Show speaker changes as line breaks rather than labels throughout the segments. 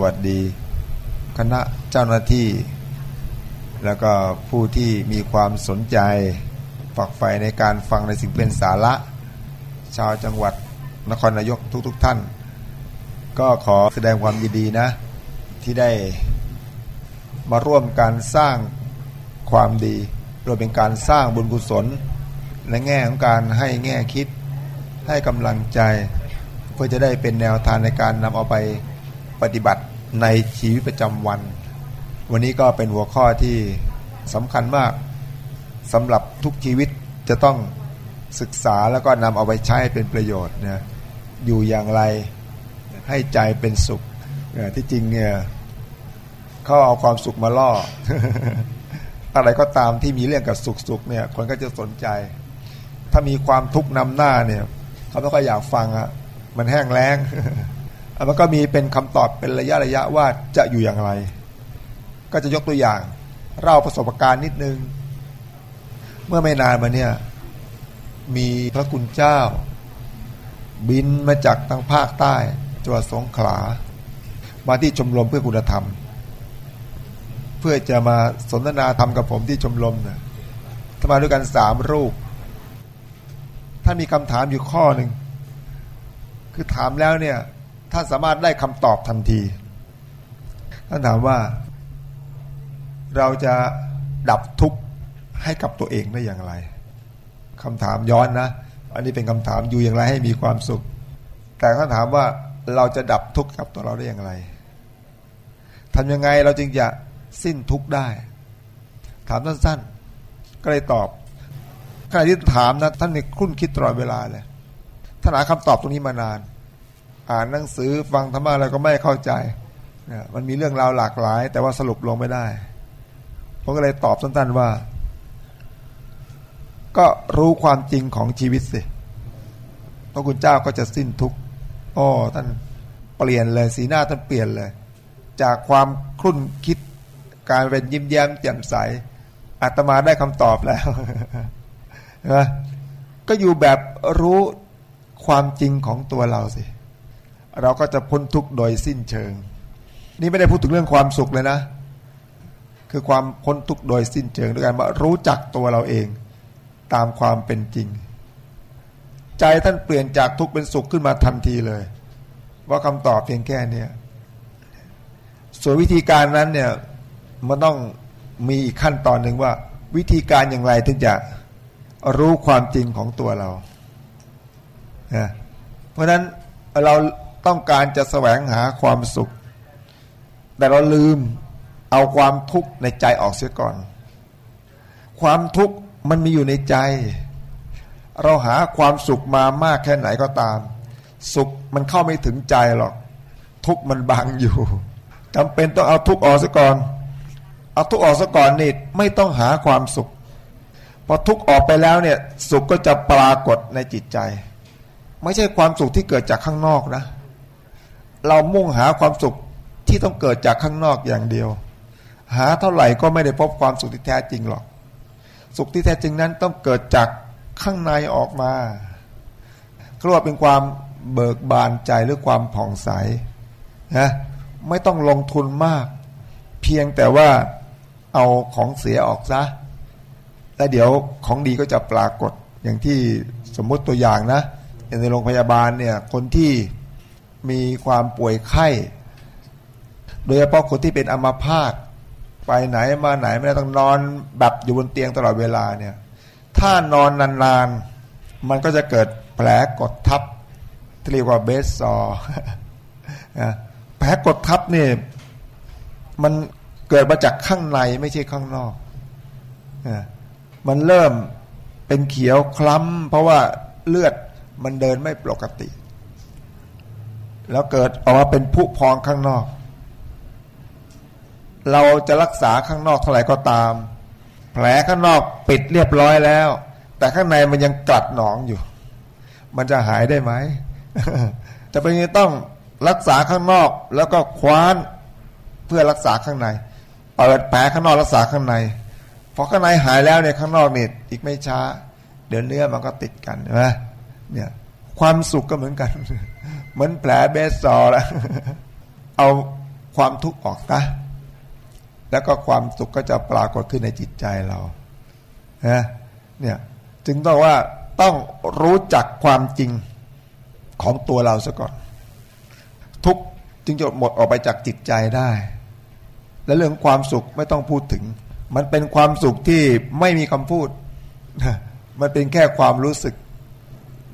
สวัสดี คณะเจ้าหน้าที่ แล้วก็ผู้ที่มีความสนใจฝักใฝ่ในการฟังในสิ่งเป็นสาระ ชาวจังหวัดนครนายกทุกๆทท่าน ก็ขอแสดงความยินดีนะ ที่ได้มาร่วมการสร้างความดีโดยเป็นการสร้างบุญกุศลและแง่ของการให้แง่คิดให้กำลังใจ เพื่อจะได้เป็นแนวทางในการนำเอาไปปฏิบัติ ในชีวิตประจำวัน วันนี้ก็เป็นหัวข้อที่สำคัญมากสำหรับทุกชีวิตจะต้องศึกษาแล้วก็นำเอาไปใช้เป็นประโยชน์นะอยู่อย่างไรให้ใจเป็นสุขที่จริงเนี่ยเขาเอาความสุขมาล่อ อะไรก็ตามที่มีเรื่องกับสุขๆเนี่ย คนก็จะสนใจ ถ้ามีความทุกข์นำหน้าเนี่ย เขาไม่ค่อยอยากฟังอะมันแห้งแล้ง มันก็มีเป็นคำตอบเป็นระยะระยะว่าจะอยู่อย่างไร ก็จะยกตัวอย่างเล่าประสบการณ์นิดนึง เมื่อไม่นานมาเนี่ย มีพระคุณเจ้า บินมาจากทางภาคใต้จังหวัดสงขลา มาที่ชมรมเพื่อคุณธรรม เพื่อจะมาสนทนาธรรมกับผมที่ชมรมนะทมาด้วยกันสามรูปท่านมีคำถามอยู่ข้อหนึ่งคือถามแล้วเนี่ย ท่านสามารถได้คำตอบทันที ท่านถามว่าเราจะดับทุกข์ให้กับตัวเองได้อย่างไรคำถามย้อนนะ อันนี้เป็นคำถามอยู่อย่างไรให้มีความสุข แต่ท่านถามว่าเราจะดับทุกข์กับตัวเราได้อย่างไรทำยังไงเราจึงจะสิ้นทุกข์ได้ ถามสั้นๆ ก็เลยตอบขณะที่ถามนะท่านมีคุ้นคิดตลอดเวลาเลยท่านหาคำตอบตรงนี้มานาน อ่านหนังสือฟังธรรมะอะไรก็ไม่เข้าใจเนี่ยมันมีเรื่องราวหลากหลาย แต่ว่าสรุปลงไม่ได้ผมก็เลยตอบสั้นๆว่า ก็รู้ความจริงของชีวิตสิพระคุณเจ้าก็จะสิ้นทุกข์อ๋อท่านเปลี่ยนเลย สีหน้าท่านเปลี่ยนเลย จากความคลุ่นคิดการเป็นยิ้มแย้มแจ่มใสอาตมาได้คำตอบแล้วนะก็อยู่แบบรู้ความจริงของตัวเราสิ เราก็จะพ้นทุกข์โดยสิ้นเชิง นี่ไม่ได้พูดถึงเรื่องความสุขเลยนะ คือความพ้นทุกข์โดยสิ้นเชิงด้วยการว่ารู้จักตัวเราเองตามความเป็นจริง ใจท่านเปลี่ยนจากทุกข์เป็นสุขขึ้นมาทันทีเลย ว่าคำตอบเพียงแค่นี้ส่วนวิธีการนั้นเนี่ยมันต้องมีอีกขั้นตอนหนึ่งว่า วิธีการอย่างไรถึงจะรู้ความจริงของตัวเรา เพราะฉะนั้นเรา ต้องการจะแสวงหาความสุข แต่เราลืมเอาความทุกข์ในใจออกเสียก่อน ความทุกข์มันมีอยู่ในใจ เราหาความสุขมามากแค่ไหนก็ตาม สุขมันเข้าไม่ถึงใจหรอก ทุกข์มันบังอยู่จำเป็นต้องเอาทุกข์ออกซะก่อน เอาทุกข์ออกซะก่อนนี่ไม่ต้องหาความสุขพอทุกข์ออกไปแล้วเนี่ย สุขก็จะปรากฏในจิตใจ ไม่ใช่ความสุขที่เกิดจากข้างนอกนะ เรามุ่งหาความสุขที่ต้องเกิดจากข้างนอกอย่างเดียว หาเท่าไหร่ก็ไม่ได้พบความสุขที่แท้จริงหรอก สุขที่แท้จริงนั้นต้องเกิดจากข้างในออกมาเรียกว่าเป็นความเบิกบานใจหรือความผ่องใสนะไม่ต้องลงทุนมาก เพียงแต่ว่าเอาของเสียออกซะแล้วเดี๋ยวของดีก็จะปรากฏอย่างที่สมมติตัวอย่างนะอย่างในโรงพยาบาลเนี่ยคนที่ มีความป่วยไข้ โดยเฉพาะคนที่เป็นอัมพาตไปไหนมาไหนไม่ได้ต้องนอนแบบอยู่บนเตียงตลอดเวลาเนี่ย ถ้านอนนานๆ มันก็จะเกิดแผลกดทับที่เรียกว่าเบสซอแผลกดทับเนี่ยมันเกิดมาจากข้างในไม่ใช่ข้างนอก มันเริ่มเป็นเขียวคล้ำเพราะว่าเลือดมันเดินไม่ปกติ แล้วเกิดออกมาเป็นผุพองข้างนอก เราจะรักษาข้างนอกเท่าไหร่ก็ตาม แผลข้างนอกปิดเรียบร้อยแล้ว แต่ข้างในมันยังกัดหนองอยู่ มันจะหายได้ไหมจะเป็นต้องรักษาข้างนอกแล้วก็คว้านเพื่อรักษาข้างใน เปิดแผลข้างนอกรักษาข้างในพอข้างในหายแล้วเนี่ยข้างนอกเนี่ยอีกไม่ช้า เดี๋ยวเนื้อมันก็ติดกันใช่ไหมเนี่ย ความสุขก็เหมือนกัน เหมือนแผลเบสซอล้วเอาความทุกข์ออกนะแล้วก็ความสุขก็จะปรากฏขึ้นในจิตใจเรานะเนี่ยจึงต้องว่าต้องรู้จักความจริงของตัวเราซะก่อน ทุกจึงจะหมดออกไปจากจิตใจได้ และเรื่องความสุขไม่ต้องพูดถึง มันเป็นความสุขที่ไม่มีคำพูด มันเป็นแค่ความรู้สึก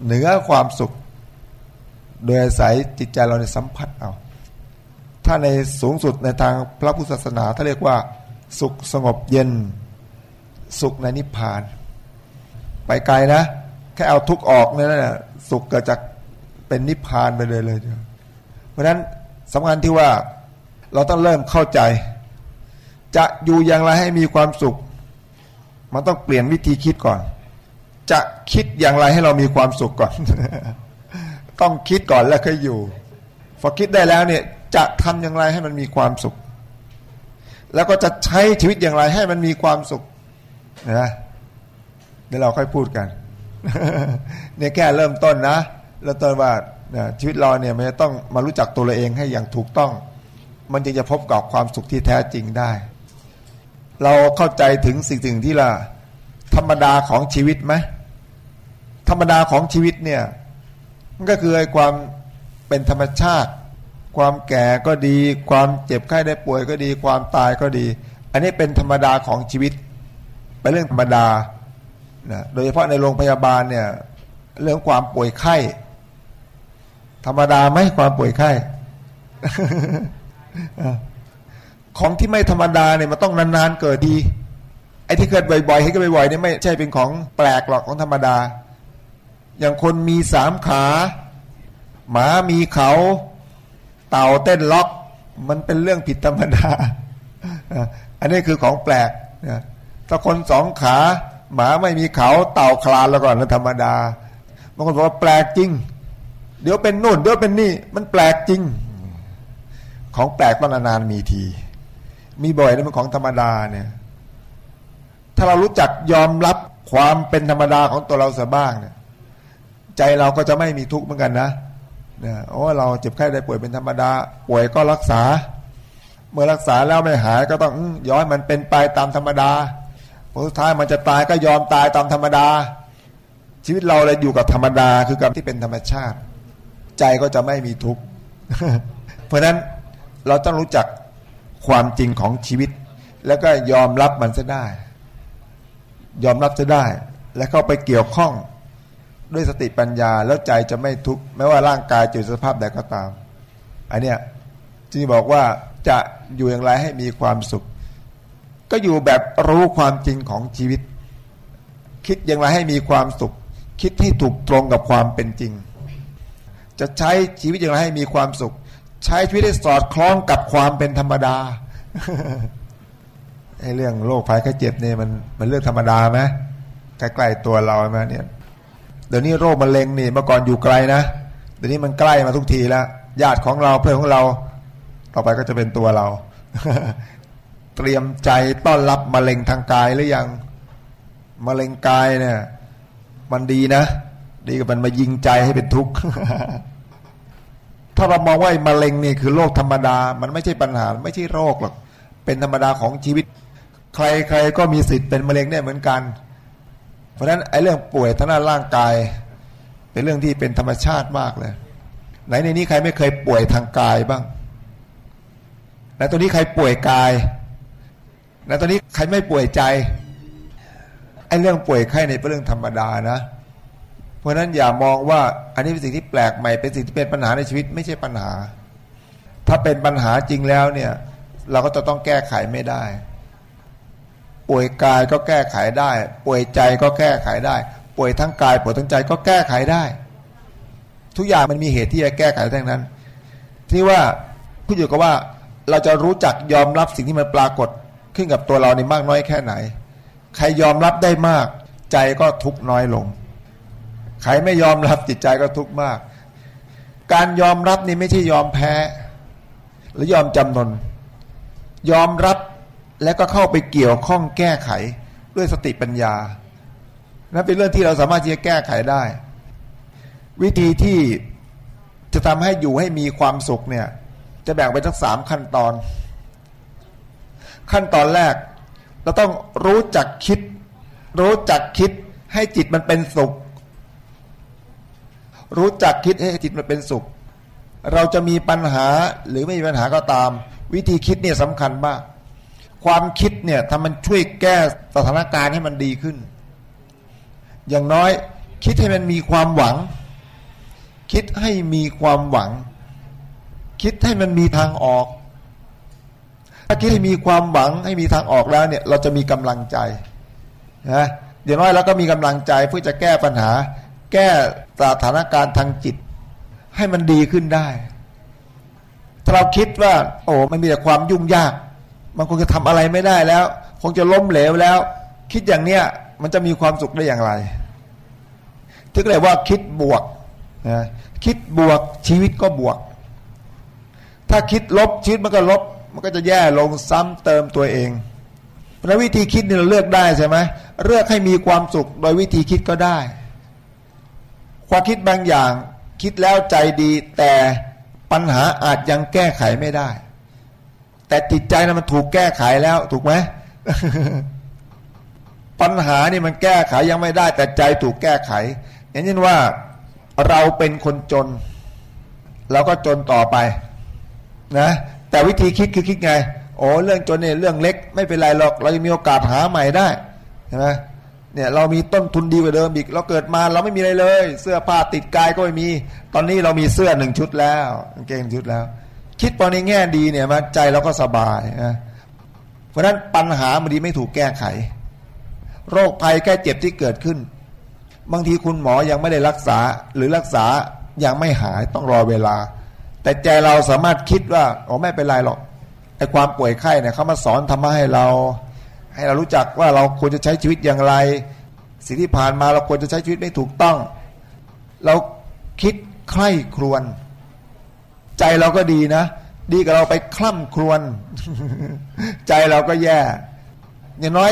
เหนือความสุข โดยอาศัยจิตใจเราในสัมผัสเอา ถ้าในสูงสุดในทางพระพุทธศาสนาถ้าเรียกว่าสุขสงบเย็น สุขในนิพพาน ไปไกลนะ แค่เอาทุกออกเนี่ยนะสุขเกิดจากเป็นนิพพานไปเลยเลย เพราะฉะนั้นสำคัญที่ว่าเราต้องเริ่มเข้าใจ จะอยู่อย่างไรให้มีความสุข มันต้องเปลี่ยนวิธีคิดก่อน จะคิดอย่างไรให้เรามีความสุขก่อน ต้องคิดก่อนแล้วค่อยอยู่พอคิดได้แล้วเนี่ยจะทำอย่างไรให้มันมีความสุข แล้วก็จะใช้ชีวิตอย่างไรให้มันมีความสุขนะเดี๋ยวเราค่อยพูดกันเนี่ยแค่เริ่มต้นนะเริ่มต้นว่าชีวิตเราเนี่ยมันจะต้องมารู้จักตัวเราเองให้อย่างถูกต้อง มันจึงจะพบกับความสุขที่แท้จริงได้ เราเข้าใจถึงสิ่งสิ่งที่ละธรรมดาของชีวิตไหมธรรมดาของชีวิตเนี่ย มันก็คือไอ้ความเป็นธรรมชาติ ความแก่ก็ดี ความเจ็บไข้ได้ป่วยก็ดี ความตายก็ดี อันนี้เป็นธรรมดาของชีวิต เป็นเรื่องธรรมดานะโดยเฉพาะในโรงพยาบาลเนี่ยเรื่องความป่วยไข้ ธรรมดาไหมความป่วยไข้ของที่ไม่ธรรมดาเนี่ยมันต้องนานๆเกิดดีไอ้ที่เกิดบ่อยๆให้ก็บ่อยๆเนี่ยไม่ใช่เป็นของแปลกหรอกของธรรมดา อย่างคนมีสามขา หมามีเขา เต่าเต้นล็อก มันเป็นเรื่องผิดธรรมดา อันนี้คือของแปลกถ้าคนสองขา หมาไม่มีเขาเต่าคลานแล้วก่อนแล้วธรรมดาบางคนบอกว่าแปลกจริง เดี๋ยวเป็นนู่นเดี๋ยวเป็นนี่ มันแปลกจริง ของแปลกต้องนานมีที มีบ่อยนะมันของธรรมดาเนี่ยถ้าเรารู้จักยอมรับความเป็นธรรมดาของตัวเราเสียบ้างเนี่ย ใจเราก็จะไม่มีทุกข์เหมือนกันนะเนี่ยโอ้เราเจ็บไข้ได้ป่วยเป็นธรรมดา ป่วยก็รักษา เมื่อรักษาแล้วไม่หายก็ต้องย้อนมันเป็นไปตามธรรมดาผลสุดท้ายมันจะตายก็ยอมตายตามธรรมดา ชีวิตเราเลยอยู่กับธรรมดาคือกับที่เป็นธรรมชาติ ใจก็จะไม่มีทุกข์เพราะนั้นเราต้องรู้จักความจริงของชีวิต แล้วก็ยอมรับมันจะได้ ยอมรับจะได้ แล้วเข้าไปเกี่ยวข้อง ด้วยสติปัญญาแล้วใจจะไม่ทุกข์แม้ว่าร่างกายจะสภาพใดก็ตาม อันเนี้ยจึงบอกว่าจะอยู่อย่างไรให้มีความสุข ก็อยู่แบบรู้ความจริงของชีวิต คิดอย่างไรให้มีความสุข คิดให้ถูกตรงกับความเป็นจริง จะใช้ชีวิตอย่างไรให้มีความสุข ใช้ชีวิตให้สอดคล้องกับความเป็นธรรมดาไอ้เรื่องโรคภัยไข้เจ็บเนี่ยมันมันเรื่องธรรมดาไหมใกล้ๆตัวเราไหมเนี่ย เดี๋ยวนี้โรคมะเร็งนี่เมื่อก่อนอยู่ไกลนะเดี๋ยวนี้มันใกล้มาทุกทีแล้วญาติของเราเพื่อนของเรา ต่อไปก็จะเป็นตัวเรา เตรียมใจต้อนรับมะเร็งทางกายหรือยังมะเร็งกายเนี่ย มันดีนะ ดีกับมันมายิงใจให้เป็นทุกข์ถ้าเรามองว่ามะเร็งนี่คือโรคธรรมดา มันไม่ใช่ปัญหา ไม่ใช่โรคหรอก เป็นธรรมดาของชีวิต ใครๆก็มีสิทธิ์เป็นมะเร็งได้เหมือนกัน เพราะฉะนั้นไอ้เรื่องป่วยทางด้านร่างกาย เป็นเรื่องที่เป็นธรรมชาติมากเลย ไหนในนี้ใครไม่เคยป่วยทางกายบ้างในตัวนี้ใครป่วยกายในตัวนี้ใครไม่ป่วยใจไอ้เรื่องป่วยไข้ในเป็นเรื่องธรรมดานะ เพราะนั้นอย่ามองว่าอันนี้เป็นสิ่งที่แปลกใหม่เป็นสิ่งที่เป็นปัญหาในชีวิตไม่ใช่ปัญหา ถ้าเป็นปัญหาจริงแล้วเนี่ย เราก็จะต้องแก้ไขไม่ได้ ป่วยกายก็แก้ไขได้ ป่วยใจก็แก้ไขได้ ป่วยทั้งกายป่วยทั้งใจก็แก้ไขได้ ทุกอย่างมันมีเหตุที่จะแก้ไขทั้งนั้น ที่ว่าผู้อยู่กับว่าเราจะรู้จักยอมรับสิ่งที่มันปรากฏขึ้นกับตัวเราในมากน้อยแค่ไหน ใครยอมรับได้มาก ใจก็ทุกน้อยลง ใครไม่ยอมรับจิตใจก็ทุกมาก การยอมรับนี่ไม่ใช่ยอมแพ้ หรือยอมจำนน ยอมรับ แล้วก็เข้าไปเกี่ยวข้องแก้ไขด้วยสติปัญญานั่นเป็นเรื่องที่เราสามารถที่จะแก้ไขได้ วิธีที่จะทำให้อยู่ให้มีความสุขเนี่ย จะแบ่งเป็นทั้งสามขั้นตอน ขั้นตอนแรก เราต้องรู้จักคิด รู้จักคิดให้จิตมันเป็นสุข รู้จักคิดให้จิตมันเป็นสุข เราจะมีปัญหาหรือไม่มีปัญหาก็ตาม วิธีคิดเนี่ยสำคัญมาก ความคิดเนี่ยทำมันช่วยแก้สถานการณ์ให้มันดีขึ้น อย่างน้อยคิดให้มันมีความหวัง คิดให้มีความหวัง คิดให้มันมีทางออก ถ้าคิดให้มีความหวังให้มีทางออกแล้วเนี่ย เราจะมีกำลังใจนะอย่างน้อยเราก็มีกำลังใจเพื่อจะแก้ปัญหา แก้สถานการณ์ทางจิต ให้มันดีขึ้นได้ ถ้าเราคิดว่า โอ้มันมีแต่ความยุ่งยาก มันคงจะทำอะไรไม่ได้แล้ว คงจะล้มเหลวแล้ว คิดอย่างเนี้ยมันจะมีความสุขได้อย่างไรถึงเรียกว่าคิดบวกนะคิดบวกชีวิตก็บวก ถ้าคิดลบชีวิตมันก็ลบ มันก็จะแย่ลงซ้ำเติมตัวเองเพราะวิธีคิดนี่เราเลือกได้ใช่ไหมเลือกให้มีความสุขโดยวิธีคิดก็ได้ ความคิดบางอย่าง คิดแล้วใจดีแต่ปัญหาอาจยังแก้ไขไม่ได้ แต่จิตใจนะมันถูกแก้ไขแล้วถูกไหมปัญหานี่มันแก้ไขยังไม่ได้ แต่ใจถูกแก้ไข อย่างเช่นว่าเราเป็นคนจน เราก็จนต่อไปนะแต่วิธีคิดคือคิดไงโอ้เรื่องจนเนี่ยเรื่องเล็ก ไม่เป็นไรหรอกเรายังมีโอกาสหาใหม่ได้ใช่ไหมเนี่ยเรามีต้นทุนดีกว่าเดิมอีก เราเกิดมาเราไม่มีอะไรเลย เสื้อผ้าติดกายก็ไม่มี ตอนนี้เรามีเสื้อหนึ่งชุดแล้วกางเกงชุดแล้ว คิดตอนในแง่ดีเนี่ยมาใจเราก็สบายนะเพราะฉะนั้นปัญหามันดีไม่ถูกแก้ไข โรคภัยแก้เจ็บที่เกิดขึ้น บางทีคุณหมอยังไม่ได้รักษาหรือรักษายังไม่หายต้องรอเวลา แต่ใจเราสามารถคิดว่าอ๋อไม่เป็นไรหรอกไอ้ความป่วยไข้เนี่ยเขามาสอนทำให้เรา ให้เรารู้จักว่าเราควรจะใช้ชีวิตอย่างไร สิ่งที่ผ่านมาเราควรจะใช้ชีวิตไม่ถูกต้อง เราคิดใคร่ครวญ ใจเราก็ดีนะ ดีกับเราไปคล่ำครวญใจเราก็แย่อย่างน้อย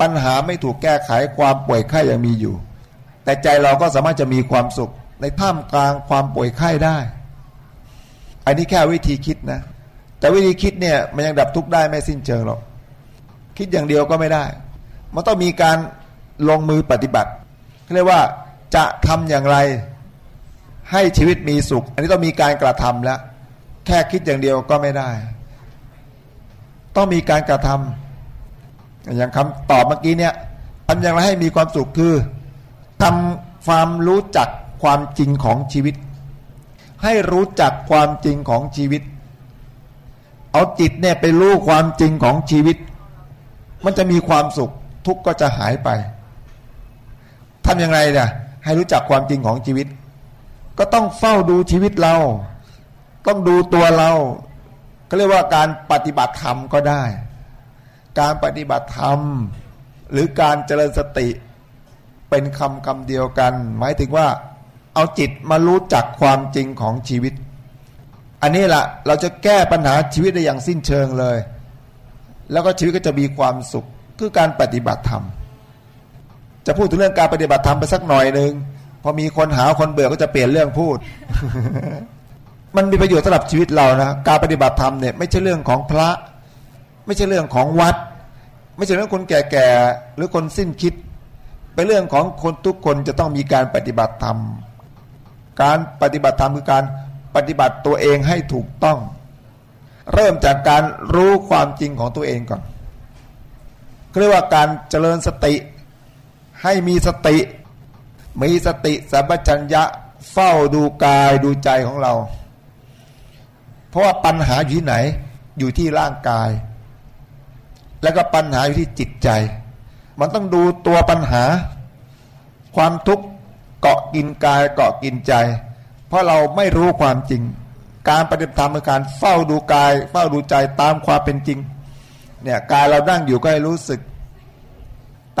ปัญหาไม่ถูกแก้ไขความป่วยไข้ยังมีอยู่ แต่ใจเราก็สามารถจะมีความสุข ในท่ามกลางความป่วยไข้ได้ อันนี้แค่วิธีคิดนะ แต่วิธีคิดเนี่ยมันยังดับทุกข์ได้ไม่สิ้นเชิงหรอกคิดอย่างเดียวก็ไม่ได้ มันต้องมีการลงมือปฏิบัติเรียกว่าจะทำอย่างไร ให้ชีวิตมีสุข อันนี้ต้องมีการกระทำแล้ว แค่คิดอย่างเดียวก็ไม่ได้ ต้องมีการกระทำอย่างคำตอบเมื่อกี้เนี่ยทำอย่างไรให้มีความสุขคือทำความรู้จักความจริงของชีวิต ให้รู้จักความจริงของชีวิต เอาจิตเนี่ยไปรู้ความจริงของชีวิต มันจะมีความสุขทุกข์ก็จะหายไปทำอย่างไรเนี่ยให้รู้จักความจริงของชีวิต ก็ต้องเฝ้าดูชีวิตเรา ต้องดูตัวเราก็เรียกว่าการปฏิบัติธรรมก็ได้ การปฏิบัติธรรม หรือการเจริญสติเป็นคำคำเดียวกัน หมายถึงว่า เอาจิตมารู้จักความจริงของชีวิต อันนี้ละเราจะแก้ปัญหาชีวิตได้อย่างสิ้นเชิงเลย แล้วก็ชีวิตก็จะมีความสุขคือการปฏิบัติธรรม จะพูดถึงเรื่องการปฏิบัติธรรมไปสักหน่อยหนึ่ง พอมีคนหาคนเบื่อก็จะเปลี่ยนเรื่องพูด มันมีประโยชน์สำหรับชีวิตเรานะการปฏิบัติธรรมเนี่ยไม่ใช่เรื่องของพระ ไม่ใช่เรื่องของวัด ไม่ใช่เรื่องคนแก่ๆหรือคนสิ้นคิด เป็นเรื่องของคนทุกคนจะต้องมีการปฏิบัติธรรม การปฏิบัติธรรมคือการปฏิบัติตัวเองให้ถูกต้อง เริ่มจากการรู้ความจริงของตัวเองก่อนเรียกว่าการเจริญสติ ให้มีสติ มีสติสัมปชัญญะเฝ้าดูกายดูใจของเรา เพราะว่าปัญหาอยู่ที่ไหน อยู่ที่ร่างกาย แล้วก็ปัญหาอยู่ที่จิตใจ มันต้องดูตัวปัญหา ความทุกข์เกาะกินกายเกาะกินใจ เพราะเราไม่รู้ความจริง การปฏิบัติธรรมคือการเฝ้าดูกาย เฝ้าดูใจตามความเป็นจริง เนี่ยกายเรานั่งอยู่ก็ให้รู้สึก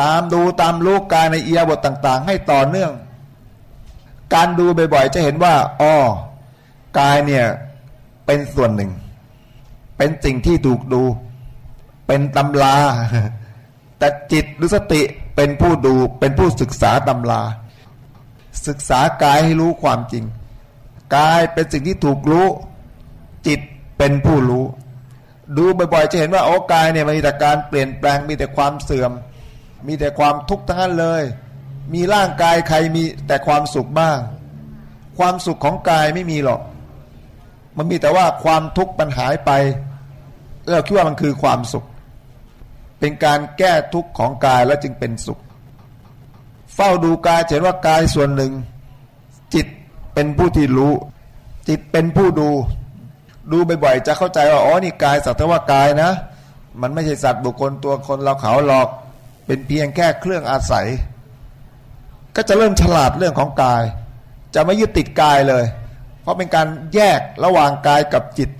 ตามดูตามรู้กายในเอียบทต่าง ๆ ให้ต่อเนื่อง การดูบ่อยๆ จะเห็นว่าอ๋อกายเนี่ยเป็นส่วนหนึ่ง เป็นสิ่งที่ถูกดู เป็นตำราแต่จิตหรือสติเป็นผู้ดูเป็นผู้ศึกษาตำราศึกษากายให้รู้ความจริง กายเป็นสิ่งที่ถูกรู้ จิตเป็นผู้รู้ ดูบ่อยๆ จะเห็นว่าโอ้กายเนี่ยมีแต่การเปลี่ยนแปลงมีแต่ความเสื่อม มีแต่ความทุกข์ทั้งนั้นเลย มีร่างกายใครมีแต่ความสุขบ้าง ความสุขของกายไม่มีหรอก มันมีแต่ว่าความทุกข์มันหายไปเราคิดว่ามันคือความสุข เป็นการแก้ทุกข์ของกายแล้วจึงเป็นสุข เฝ้าดูกายเห็นว่ากายส่วนหนึ่ง จิตเป็นผู้ที่รู้ จิตเป็นผู้ดู ดูบ่อยๆจะเข้าใจว่าอ๋อนี่กายสัตว์ว่ากายนะ มันไม่ใช่สัตว์บุคคลตัวคนเราเขาหรอก เป็นเพียงแค่เครื่องอาศัย ก็จะเริ่มฉลาดเรื่องของกาย จะไม่ยึดติดกายเลย เพราะเป็นการแยกระหว่างกายกับจิต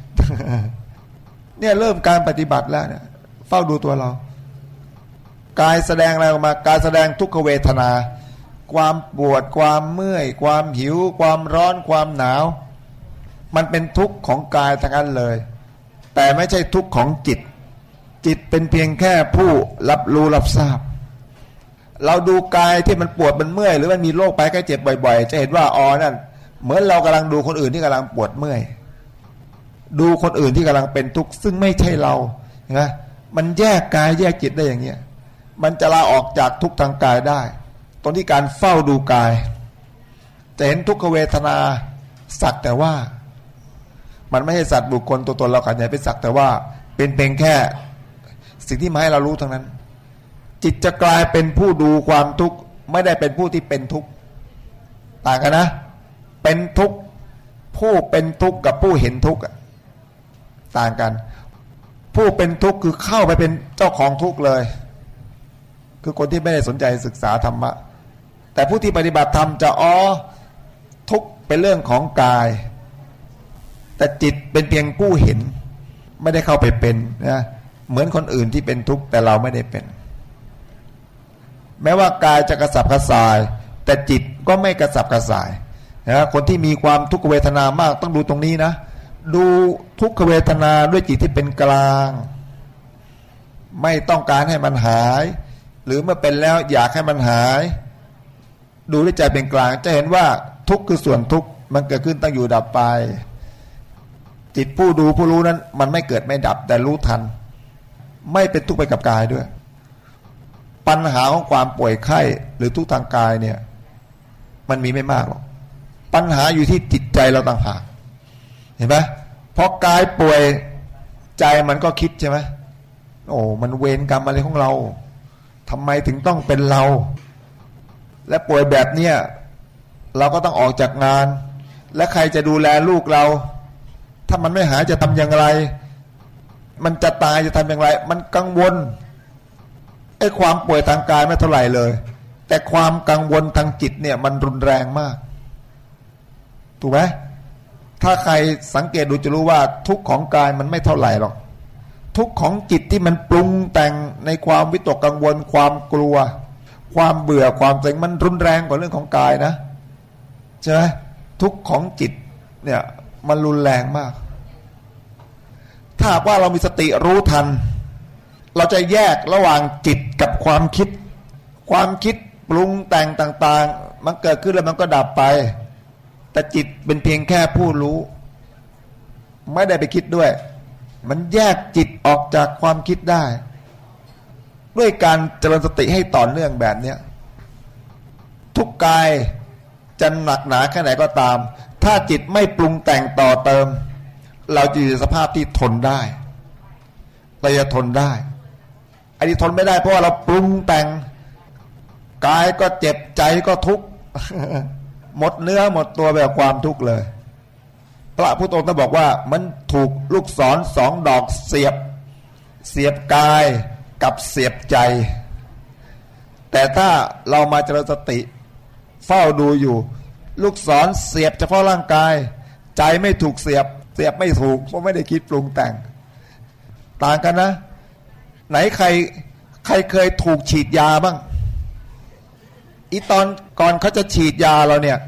เนี่ยเริ่มการปฏิบัติแล้วเนี่ยเฝ้าดูตัวเรา กายแสดงอะไรออกมากายแสดงทุกขเวทนา ความปวด ความเมื่อย ความหิว ความร้อน ความหนาว มันเป็นทุกข์ของกายทั้งนั้นเลย แต่ไม่ใช่ทุกข์ของจิต จิตเป็นเพียงแค่ผู้รับรู้รับทราบ เราดูกายที่มันปวดมันเมื่อย หรือมันมีโรคไปแค่เจ็บบ่อย ๆ จะเห็นว่าอ๋อนั่นเหมือนเรากำลังดูคนอื่นที่กำลังปวดเมื่อย ดูคนอื่นที่กำลังเป็นทุกข์ซึ่งไม่ใช่เรานะมันแยกกายแยกจิตได้อย่างเนี้ยมันจะลาออกจากทุกทางกายได้ ตรงที่การเฝ้าดูกาย จะเห็นทุกขเวทนาสักแต่ว่า มันไม่ใช่สัตว์บุคคลตัวตนเราขันใหญ่เป็นสักแต่ว่า เป็นเพียงแค่ สิ่งที่มาให้เรารู้ทั้งนั้น จิตจะกลายเป็นผู้ดูความทุกข์ไม่ได้เป็นผู้ที่เป็นทุกข์ต่างกันนะ เป็นทุกข์ผู้เป็นทุกข์กับผู้เห็นทุกข์ต่างกัน ผู้เป็นทุกข์คือเข้าไปเป็นเจ้าของทุกข์เลย คือคนที่ไม่ได้สนใจศึกษาธรรมะ แต่ผู้ที่ปฏิบัติธรรมจะอ๋อทุกข์เป็นเรื่องของกาย แต่จิตเป็นเพียงผู้เห็น ไม่ได้เข้าไปเป็นนะ เหมือนคนอื่นที่เป็นทุกข์แต่เราไม่ได้เป็น แม้ว่ากายจะกระสับกระส่าย แต่จิตก็ไม่กระสับกระส่ายนะคนที่มีความทุกขเวทนามากต้องดูตรงนี้นะ ดูทุกขเวทนาด้วยจิตที่เป็นกลาง ไม่ต้องการให้มันหาย หรือเมื่อเป็นแล้วอยากให้มันหาย ดูด้วยใจเป็นกลาง จะเห็นว่าทุกข์คือส่วนทุกข์มันเกิดขึ้นตั้งอยู่ดับไป จิตผู้ดูผู้รู้นั้น มันไม่เกิดไม่ดับแต่รู้ทัน ไม่เป็นทุกข์ไปกับกายด้วย ปัญหาของความป่วยไข้หรือทุกทางกายเนี่ย มันมีไม่มากหรอกปัญหาอยู่ที่จิตใจเราต่างหากเห็นไหมพอกายป่วยใจมันก็คิดใช่ไหมโอ้มันเวรกรรมอะไรของเราทำไมถึงต้องเป็นเรา และป่วยแบบเนี้ยเราก็ต้องออกจากงาน และใครจะดูแลลูกเรา ถ้ามันไม่หายจะทำอย่างไร มันจะตายจะทำอย่างไร มันกังวลไอ้ความป่วยทางกายไม่เท่าไหร่เลย แต่ความกังวลทางจิตเนี่ย มันรุนแรงมาก ถูกไหมถ้าใครสังเกตดูจะรู้ว่า ทุกของกายมันไม่เท่าไหร่หรอก ทุกของจิตที่มันปรุงแต่งในความวิตกกังวล ความกลัว ความเบื่อความเซ็งมันรุนแรงกว่าเรื่องของกายนะใช่ไหมทุกของจิตเนี่ยมันรุนแรงมาก ถ้าว่าเรามีสติรู้ทัน เราจะแยกระหว่างจิตกับความคิด ความคิดปรุงแต่งต่างๆ มันเกิดขึ้นแล้วมันก็ดับไป แต่จิตเป็นเพียงแค่ผู้รู้ ไม่ได้ไปคิดด้วย มันแยกจิตออกจากความคิดได้ ด้วยการเจริญสติให้ต่อเนื่องแบบเนี้ยทุกกายจะหนักหนาแค่ไหนก็ตาม ถ้าจิตไม่ปรุงแต่งต่อเติม เราจะอยู่ในสภาพที่ทนได้เราจะทนได้อันนี้ทนไม่ได้เพราะว่าเราปรุงแต่งกายก็เจ็บใจก็ทุกข์หมดเนื้อหมดตัวแบบความทุกข์เลย พระพุทธองค์บอกว่ามันถูกลูกศรสองดอกเสียบ เสียบกายกับเสียบใจ แต่ถ้าเรามาเจริญสติ เฝ้าดูอยู่ ลูกศรเสียบเฉพาะร่างกาย ใจไม่ถูกเสียบ เสียบไม่ถูกเพราะไม่ได้คิดปรุงแต่ง ต่างกันนะ ไหนใครใครเคยถูกฉีดยาบ้าง อีตอนก่อนเขาจะฉีดยาเราเนี่ย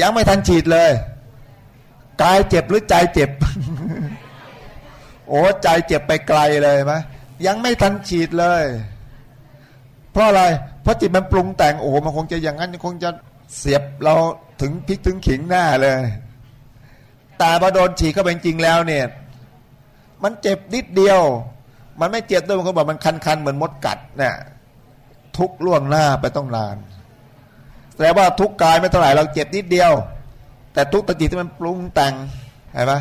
ยังไม่ทันฉีดเลยกายเจ็บหรือใจเจ็บ โอ้ใจเจ็บไปไกลเลยไหมยังไม่ทันฉีดเลย เพราะอะไร เพราะจิตมันปรุงแต่งโอ้มันคงจะอย่างนั้นคงจะเสียบเราถึงพลิกถึงขิงหน้าเลย แต่พอโดนฉีกเข้าไปจริงแล้วเนี่ย มันเจ็บนิดเดียว มันไม่เจ็บด้วยบางคนบอกมันคันๆเหมือนมดกัดเนี่ยทุกล่วงหน้าไปต้องนานแต่ว่าทุกกายไม่เท่าไหร่เราเจ็บนิดเดียว แต่ทุกตจิตที่มันปรุงแต่งเห็นไหม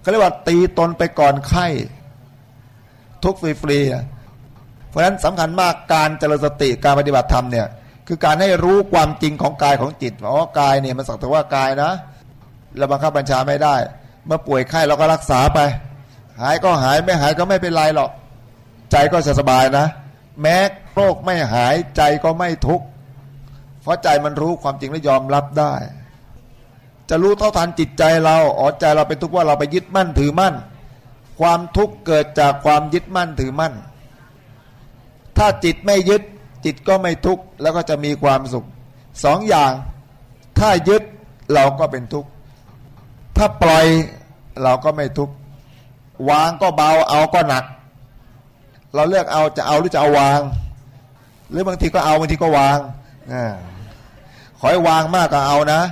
เขาเรียกว่าตีตนไปก่อนไข้ ทุกฟรีๆเพราะฉะนั้นสำคัญมากการเจริญสติการปฏิบัติธรรมเนี่ยคือการให้รู้ความจริงของกายของจิตอ๋อกายเนี่ยมันสักแต่ว่ากายนะ เราบังคับบัญชาไม่ได้ เมื่อป่วยไข้เราก็รักษาไป หายก็หายไม่หายก็ไม่เป็นไรหรอก ใจก็จะสบายนะ แม้โรคไม่หายใจก็ไม่ทุกข์เพราะใจมันรู้ความจริงและยอมรับได้ จะรู้เท่าทันจิตใจเราอ๋อใจเราเป็นทุกข์ว่าเราไปยึดมั่นถือมั่น ความทุกข์เกิดจากความยึดมั่นถือมั่น ถ้าจิตไม่ยึดจิตก็ไม่ทุกข์แล้วก็จะมีความสุขสองอย่าง ถ้ายึดเราก็เป็นทุกข์ ถ้าปล่อยเราก็ไม่ทุกข์วางก็เบาเอาก็หนัก เราเลือกเอาจะเอาหรือจะเอาวาง หรือบางทีก็เอาบางทีก็วางอขอให้วางมากก็เอานะ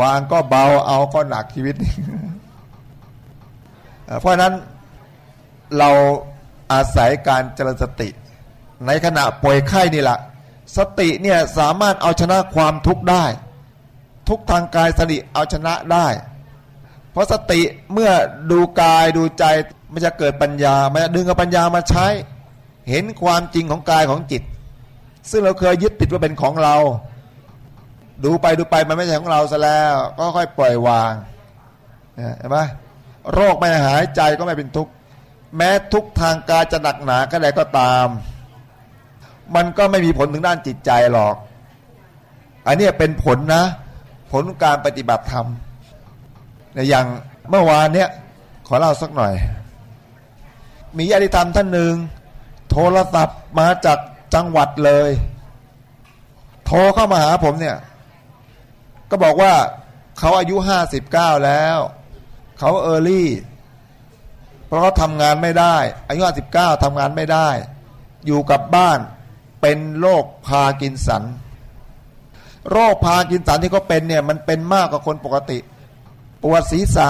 วางก็เบาเอาก็หนักชีวิต เพราะนั้นเราอาศัยการเจริญสติ ในขณะป่วยไข้นี่แหละสติเนี่ยสามารถเอาชนะความทุกข์ได้ ทุกทางกายสติเอาชนะได้ เพราะสติเมื่อดูกายดูใจมันจะเกิดปัญญา มันจะดึงเอาปัญญามาใช้ เห็นความจริงของกายของจิต ซึ่งเราเคยยึดติดว่าเป็นของเรา ดูไปดูไปมันไม่ใช่ของเราซะแล้ว ก็ค่อยปล่อยวางเห็นไหมโรคไม่หายใจก็ไม่เป็นทุกข์แม้ทุกทางกายจะหนักหนาก็ได้ก็ตาม มันก็ไม่มีผลถึงด้านจิตใจหรอก อันนี้เป็นผลนะ ผลการปฏิบัติธรรม ในอย่างเมื่อวานเนี้ยขอเล่าสักหน่อย มีญาติธรรมท่านหนึ่งโทรศัพท์มาจากจังหวัดเลย โทรเข้ามาหาผมเนี่ย ก็บอกว่าเขาอายุห้าสิบเก้าแล้วเขาเออร์ลี่ เพราะเขาทำงานไม่ได้ อายุห้าสิบเก้าทำงานไม่ได้ อยู่กับบ้านเป็นโรคพากินสัน โรคพากินสันที่เขาเป็นเนี่ย มันเป็นมากกว่าคนปกติ ปวดศีรษะ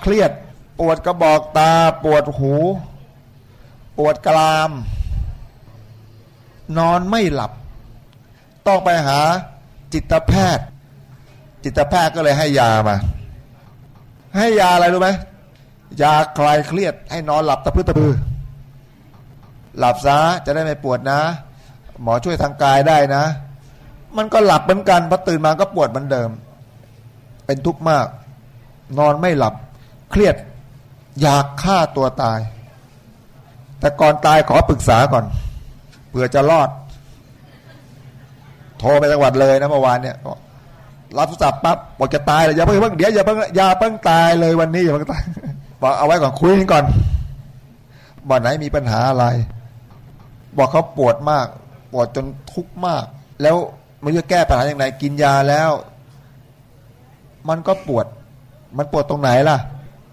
เครียด ปวดกระบอกตา ปวดหู ปวดกราม นอนไม่หลับ ต้องไปหาจิตแพทย์ จิตแพทย์ก็เลยให้ยามา ให้ยาอะไรรู้ไหมยาคลายเครียด ให้นอนหลับตะพื้นตะพือ หลับซะจะได้ไม่ปวดนะ หมอช่วยทางกายได้นะ มันก็หลับเหมือนกันพอตื่นมาก็ปวดเหมือนเดิม เป็นทุกข์มาก นอนไม่หลับ เครียดอยากฆ่าตัวตาย แต่ก่อนตายขอปรึกษาก่อนเผื่อจะรอด โทรไปจังหวัดเลยนะเมื่อวานเนี่ยรับสับปั๊บบอกจะตายเลยอย่าเพิ่งเดี๋ยวอย่าเพิ่งอย่าเพิ่งตายเลยวันนี้อย่าเพิ่งตายบอกเอาไว้ก่อนคุยกันก่อนบ่นไหนมีปัญหาอะไร บอกเขาปวดมาก ปวดจนทุกข์มาก แล้วมันจะแก้ปัญหาอย่างไรกินยาแล้ว มันก็ปวด มันปวดตรงไหนล่ะ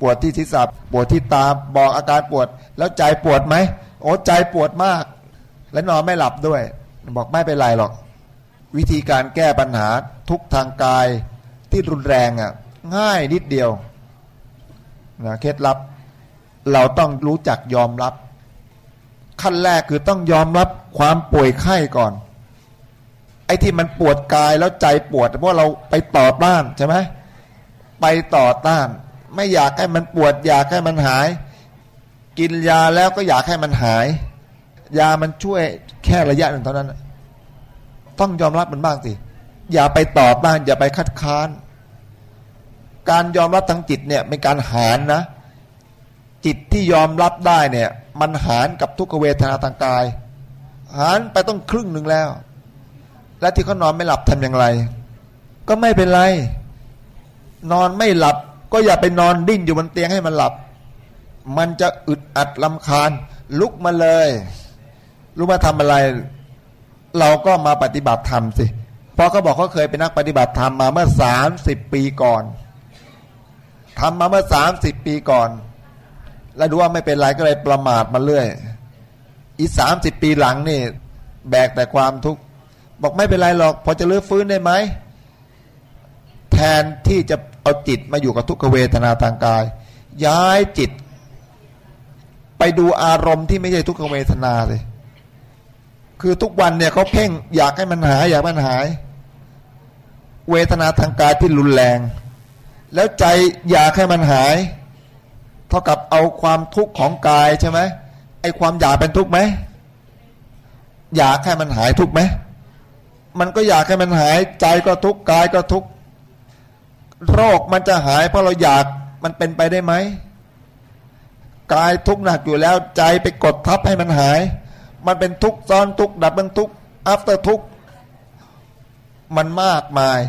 ปวดที่ศีรษะปวดที่ตาบอกอาการปวด แล้วใจปวดไหมโอ้ใจปวดมาก และนอนไม่หลับด้วย บอกไม่เป็นไรหรอก วิธีการแก้ปัญหาทุกทางกายที่รุนแรงอะ ง่ายนิดเดียวนะเคล็ดลับ เราต้องรู้จักยอมรับ ขั้นแรกคือต้องยอมรับความป่วยไข้ก่อน ไอ้ที่มันปวดกายแล้วใจปวดเพราะเราไปต่อต้านใช่ไหม ไปต่อต้าน ไม่อยากให้มันปวด อยากให้มันหาย กินยาแล้วก็อยากให้มันหาย ยามันช่วยแค่ระยะหนึ่งเท่านั้น ต้องยอมรับมันบ้างสิ อย่าไปต่อต้าน อย่าไปคัดค้าน การยอมรับทางจิตเนี่ยเป็นการหารนะ จิตที่ยอมรับได้เนี่ย มันหารกับทุกขเวทนาทางกาย หารไปต้องครึ่งหนึ่งแล้ว และที่เขานอนไม่หลับทำอย่างไร ก็ไม่เป็นไร นอนไม่หลับ ก็อย่าไปนอนดิ้นอยู่บนเตียงให้มันหลับ มันจะอึดอัดลำคาญ ลุกมาเลยรู้มาทำอะไร เราก็มาปฏิบัติธรรมสิเพราะเขาบอกเขาเคยเป็นนักปฏิบัติธรรมมาเมื่อสามสิบปีก่อนทำมาเมื่อสามสิบปีก่อน แล้วดูว่าไม่เป็นไรก็เลยประมาทมาเรื่อย อีสามสิบปีหลังนี่ แบกแต่ความทุกข์บอกไม่เป็นไรหรอก พอจะเลื้อฟื้นได้ไหม แทนที่จะเอาจิตมาอยู่กับทุกขเวทนาทางกาย ย้ายจิต ไปดูอารมณ์ที่ไม่ใช่ทุกขเวทนาเลยคือทุกวันเนี่ยเขาเพ่งอยากให้มันหาย อยากมันหาย เวทนาทางกายที่รุนแรง แล้วใจอยากให้มันหาย เท่ากับเอาความทุกข์ของกายใช่ไหมไอความอยากเป็นทุกข์ไหมอยากให้มันหายทุกข์ไหมมันก็อยากให้มันหาย ใจก็ทุกข์กายก็ทุกข์ โรคมันจะหายเพราะเราอยากมันเป็นไปได้ไหมกายทุกข์หนักอยู่แล้วใจไปกดทับให้มันหาย มันเป็นทุกข์ซ้อนทุกข์ double ทุกข์ after ทุกข์มันมากมาย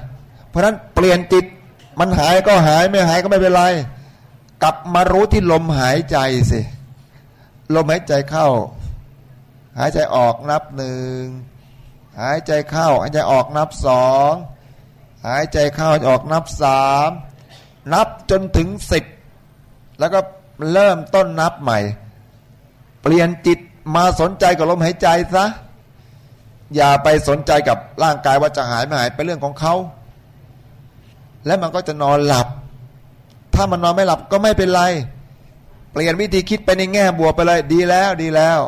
เพราะนั้นเปลี่ยนจิตมันหายก็หายไม่หายก็ไม่เป็นไร กลับมารู้ที่ลมหายใจสิลมหายใจเข้า หายใจออกนับหนึ่งหายใจเข้าหายใจออกนับสอง หายใจเข้าออกนับสามนับจนถึงสิบแล้วก็เริ่มต้นนับใหม่ เปลี่ยนจิตมาสนใจกับลมหายใจซะอย่าไปสนใจกับร่างกายว่าจะหายไม่หายเป็นเรื่องของเขาและมันก็จะนอนหลับ ถ้ามันนอนไม่หลับก็ไม่เป็นไร เปลี่ยนวิธีคิดไปในแง่บวกไปเลยดีแล้วดีแล้ว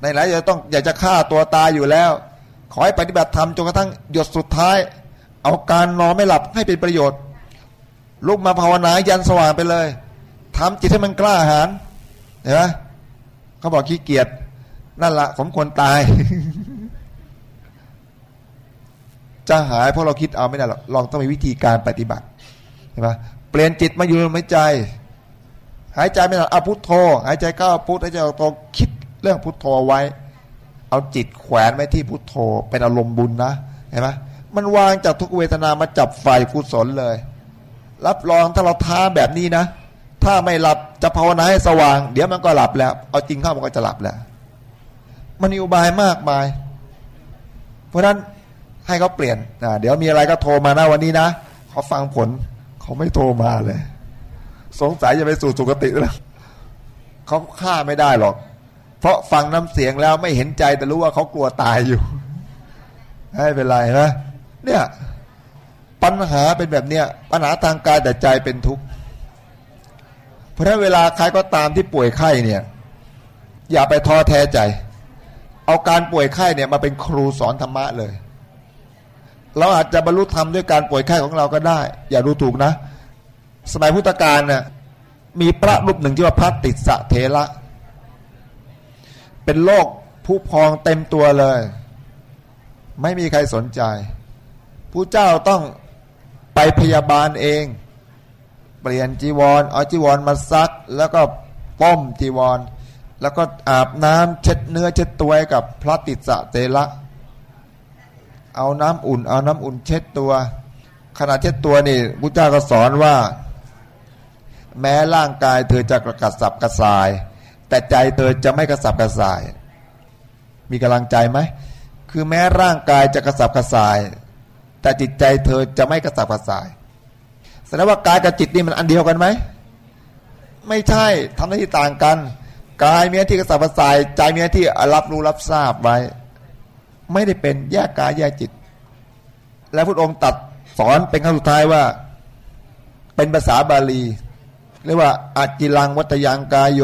ในหลายจะต้องอยากจะฆ่าตัวตายอยู่แล้ว ขอให้ปฏิบัติธรรมจนกระทั่งหยดสุดท้าย เอาการนอนไม่หลับให้เป็นประโยชน์ ลุกมาภาวนายันสว่างไปเลยทำจิตให้มันกล้าหาญเห็นไหมเขาบอกขี้เกียจนั่นละสมควรตาย จะหายเพราะเราคิดเอาไม่ได้หรอกลองต้องมีวิธีการปฏิบัติเห็นไหมเปลี่ยนจิตมาอยู่ในใจ หายใจไม่ได้เอาพุทโธ หายใจเข้าพุทหายใจออกโธคิดเรื่องพุทโธไว้ เอาจิตแขวนไว้ที่พุทโธ เป็นอารมณ์บุญนะเห็นไหม มันวางจากทุกเวทนามาจับไฟกุศลเลย รับรองถ้าเราท้าแบบนี้นะ ถ้าไม่หลับจะภาวนาให้สว่าง เดี๋ยวมันก็หลับแล้ว เอาจริงเข้ามันก็จะหลับแล้ว มันอุบายมากมาย เพราะนั้นให้เขาเปลี่ยนนะเดี๋ยวมีอะไรก็โทรมานะวันนี้นะเขาฟังผลเขาไม่โทรมาเลย สงสัยจะไปสู่สุคติแล้วเขาฆ่าไม่ได้หรอก เพราะฟังน้ำเสียงแล้วไม่เห็นใจแต่รู้ว่าเขากลัวตายอยู่ไม่เป็นไรนะ เนี่ยปัญหาเป็นแบบเนี้ยปัญหาทางกายแต่ใจเป็นทุกข์เพราะฉะนั้นเวลาใครก็ตามที่ป่วยไข้เนี่ย อย่าไปท้อแท้ใจ เอาการป่วยไข้เนี่ยมาเป็นครูสอนธรรมะเลย เราอาจจะบรรลุธรรมด้วยการป่วยไข้ของเราก็ได้ อย่าดูถูกนะ สมัยพุทธกาลเนี่ยมีพระรูปหนึ่งที่ว่าพระติสะเทระเป็นโรคผู้พองเต็มตัวเลย ไม่มีใครสนใจ ผู้เจ้าต้องไปพยาบาลเอง เปลี่ยนจีวรเอาจีวรมาซัก แล้วก็ป้มจีวร แล้วก็อาบน้ำเช็ดเนื้อเช็ดตัวกับพระติสะเตละ เอาน้ำอุ่น เอาน้ำอุ่นเช็ดตัว ขณะเช็ดตัวนี่พุทธเจ้าก็สอนว่า แม้ร่างกายเธอจะกระกัดสับกระส่าย แต่ใจเธอจะไม่กระสับกระส่าย มีกำลังใจไหมคือแม้ร่างกายจะกระสับกระส่าย แต่จิตใจเธอจะไม่กระสับกระส่ายแสดงว่ากายกับจิตนี่มันอันเดียวกันไหมไม่ใช่ทำหน้าที่ต่างกันกายมีหน้าที่กระสับกระส่ายใจมีหน้าที่รับรู้รับทราบไว้ ไม่ได้เป็นแยกกายแยกจิต แล้วพระองค์ตัดสอนเป็นครั้งสุดท้ายว่า เป็นภาษาบาลีเรียกว่าอาจิลังวัตยังกายโย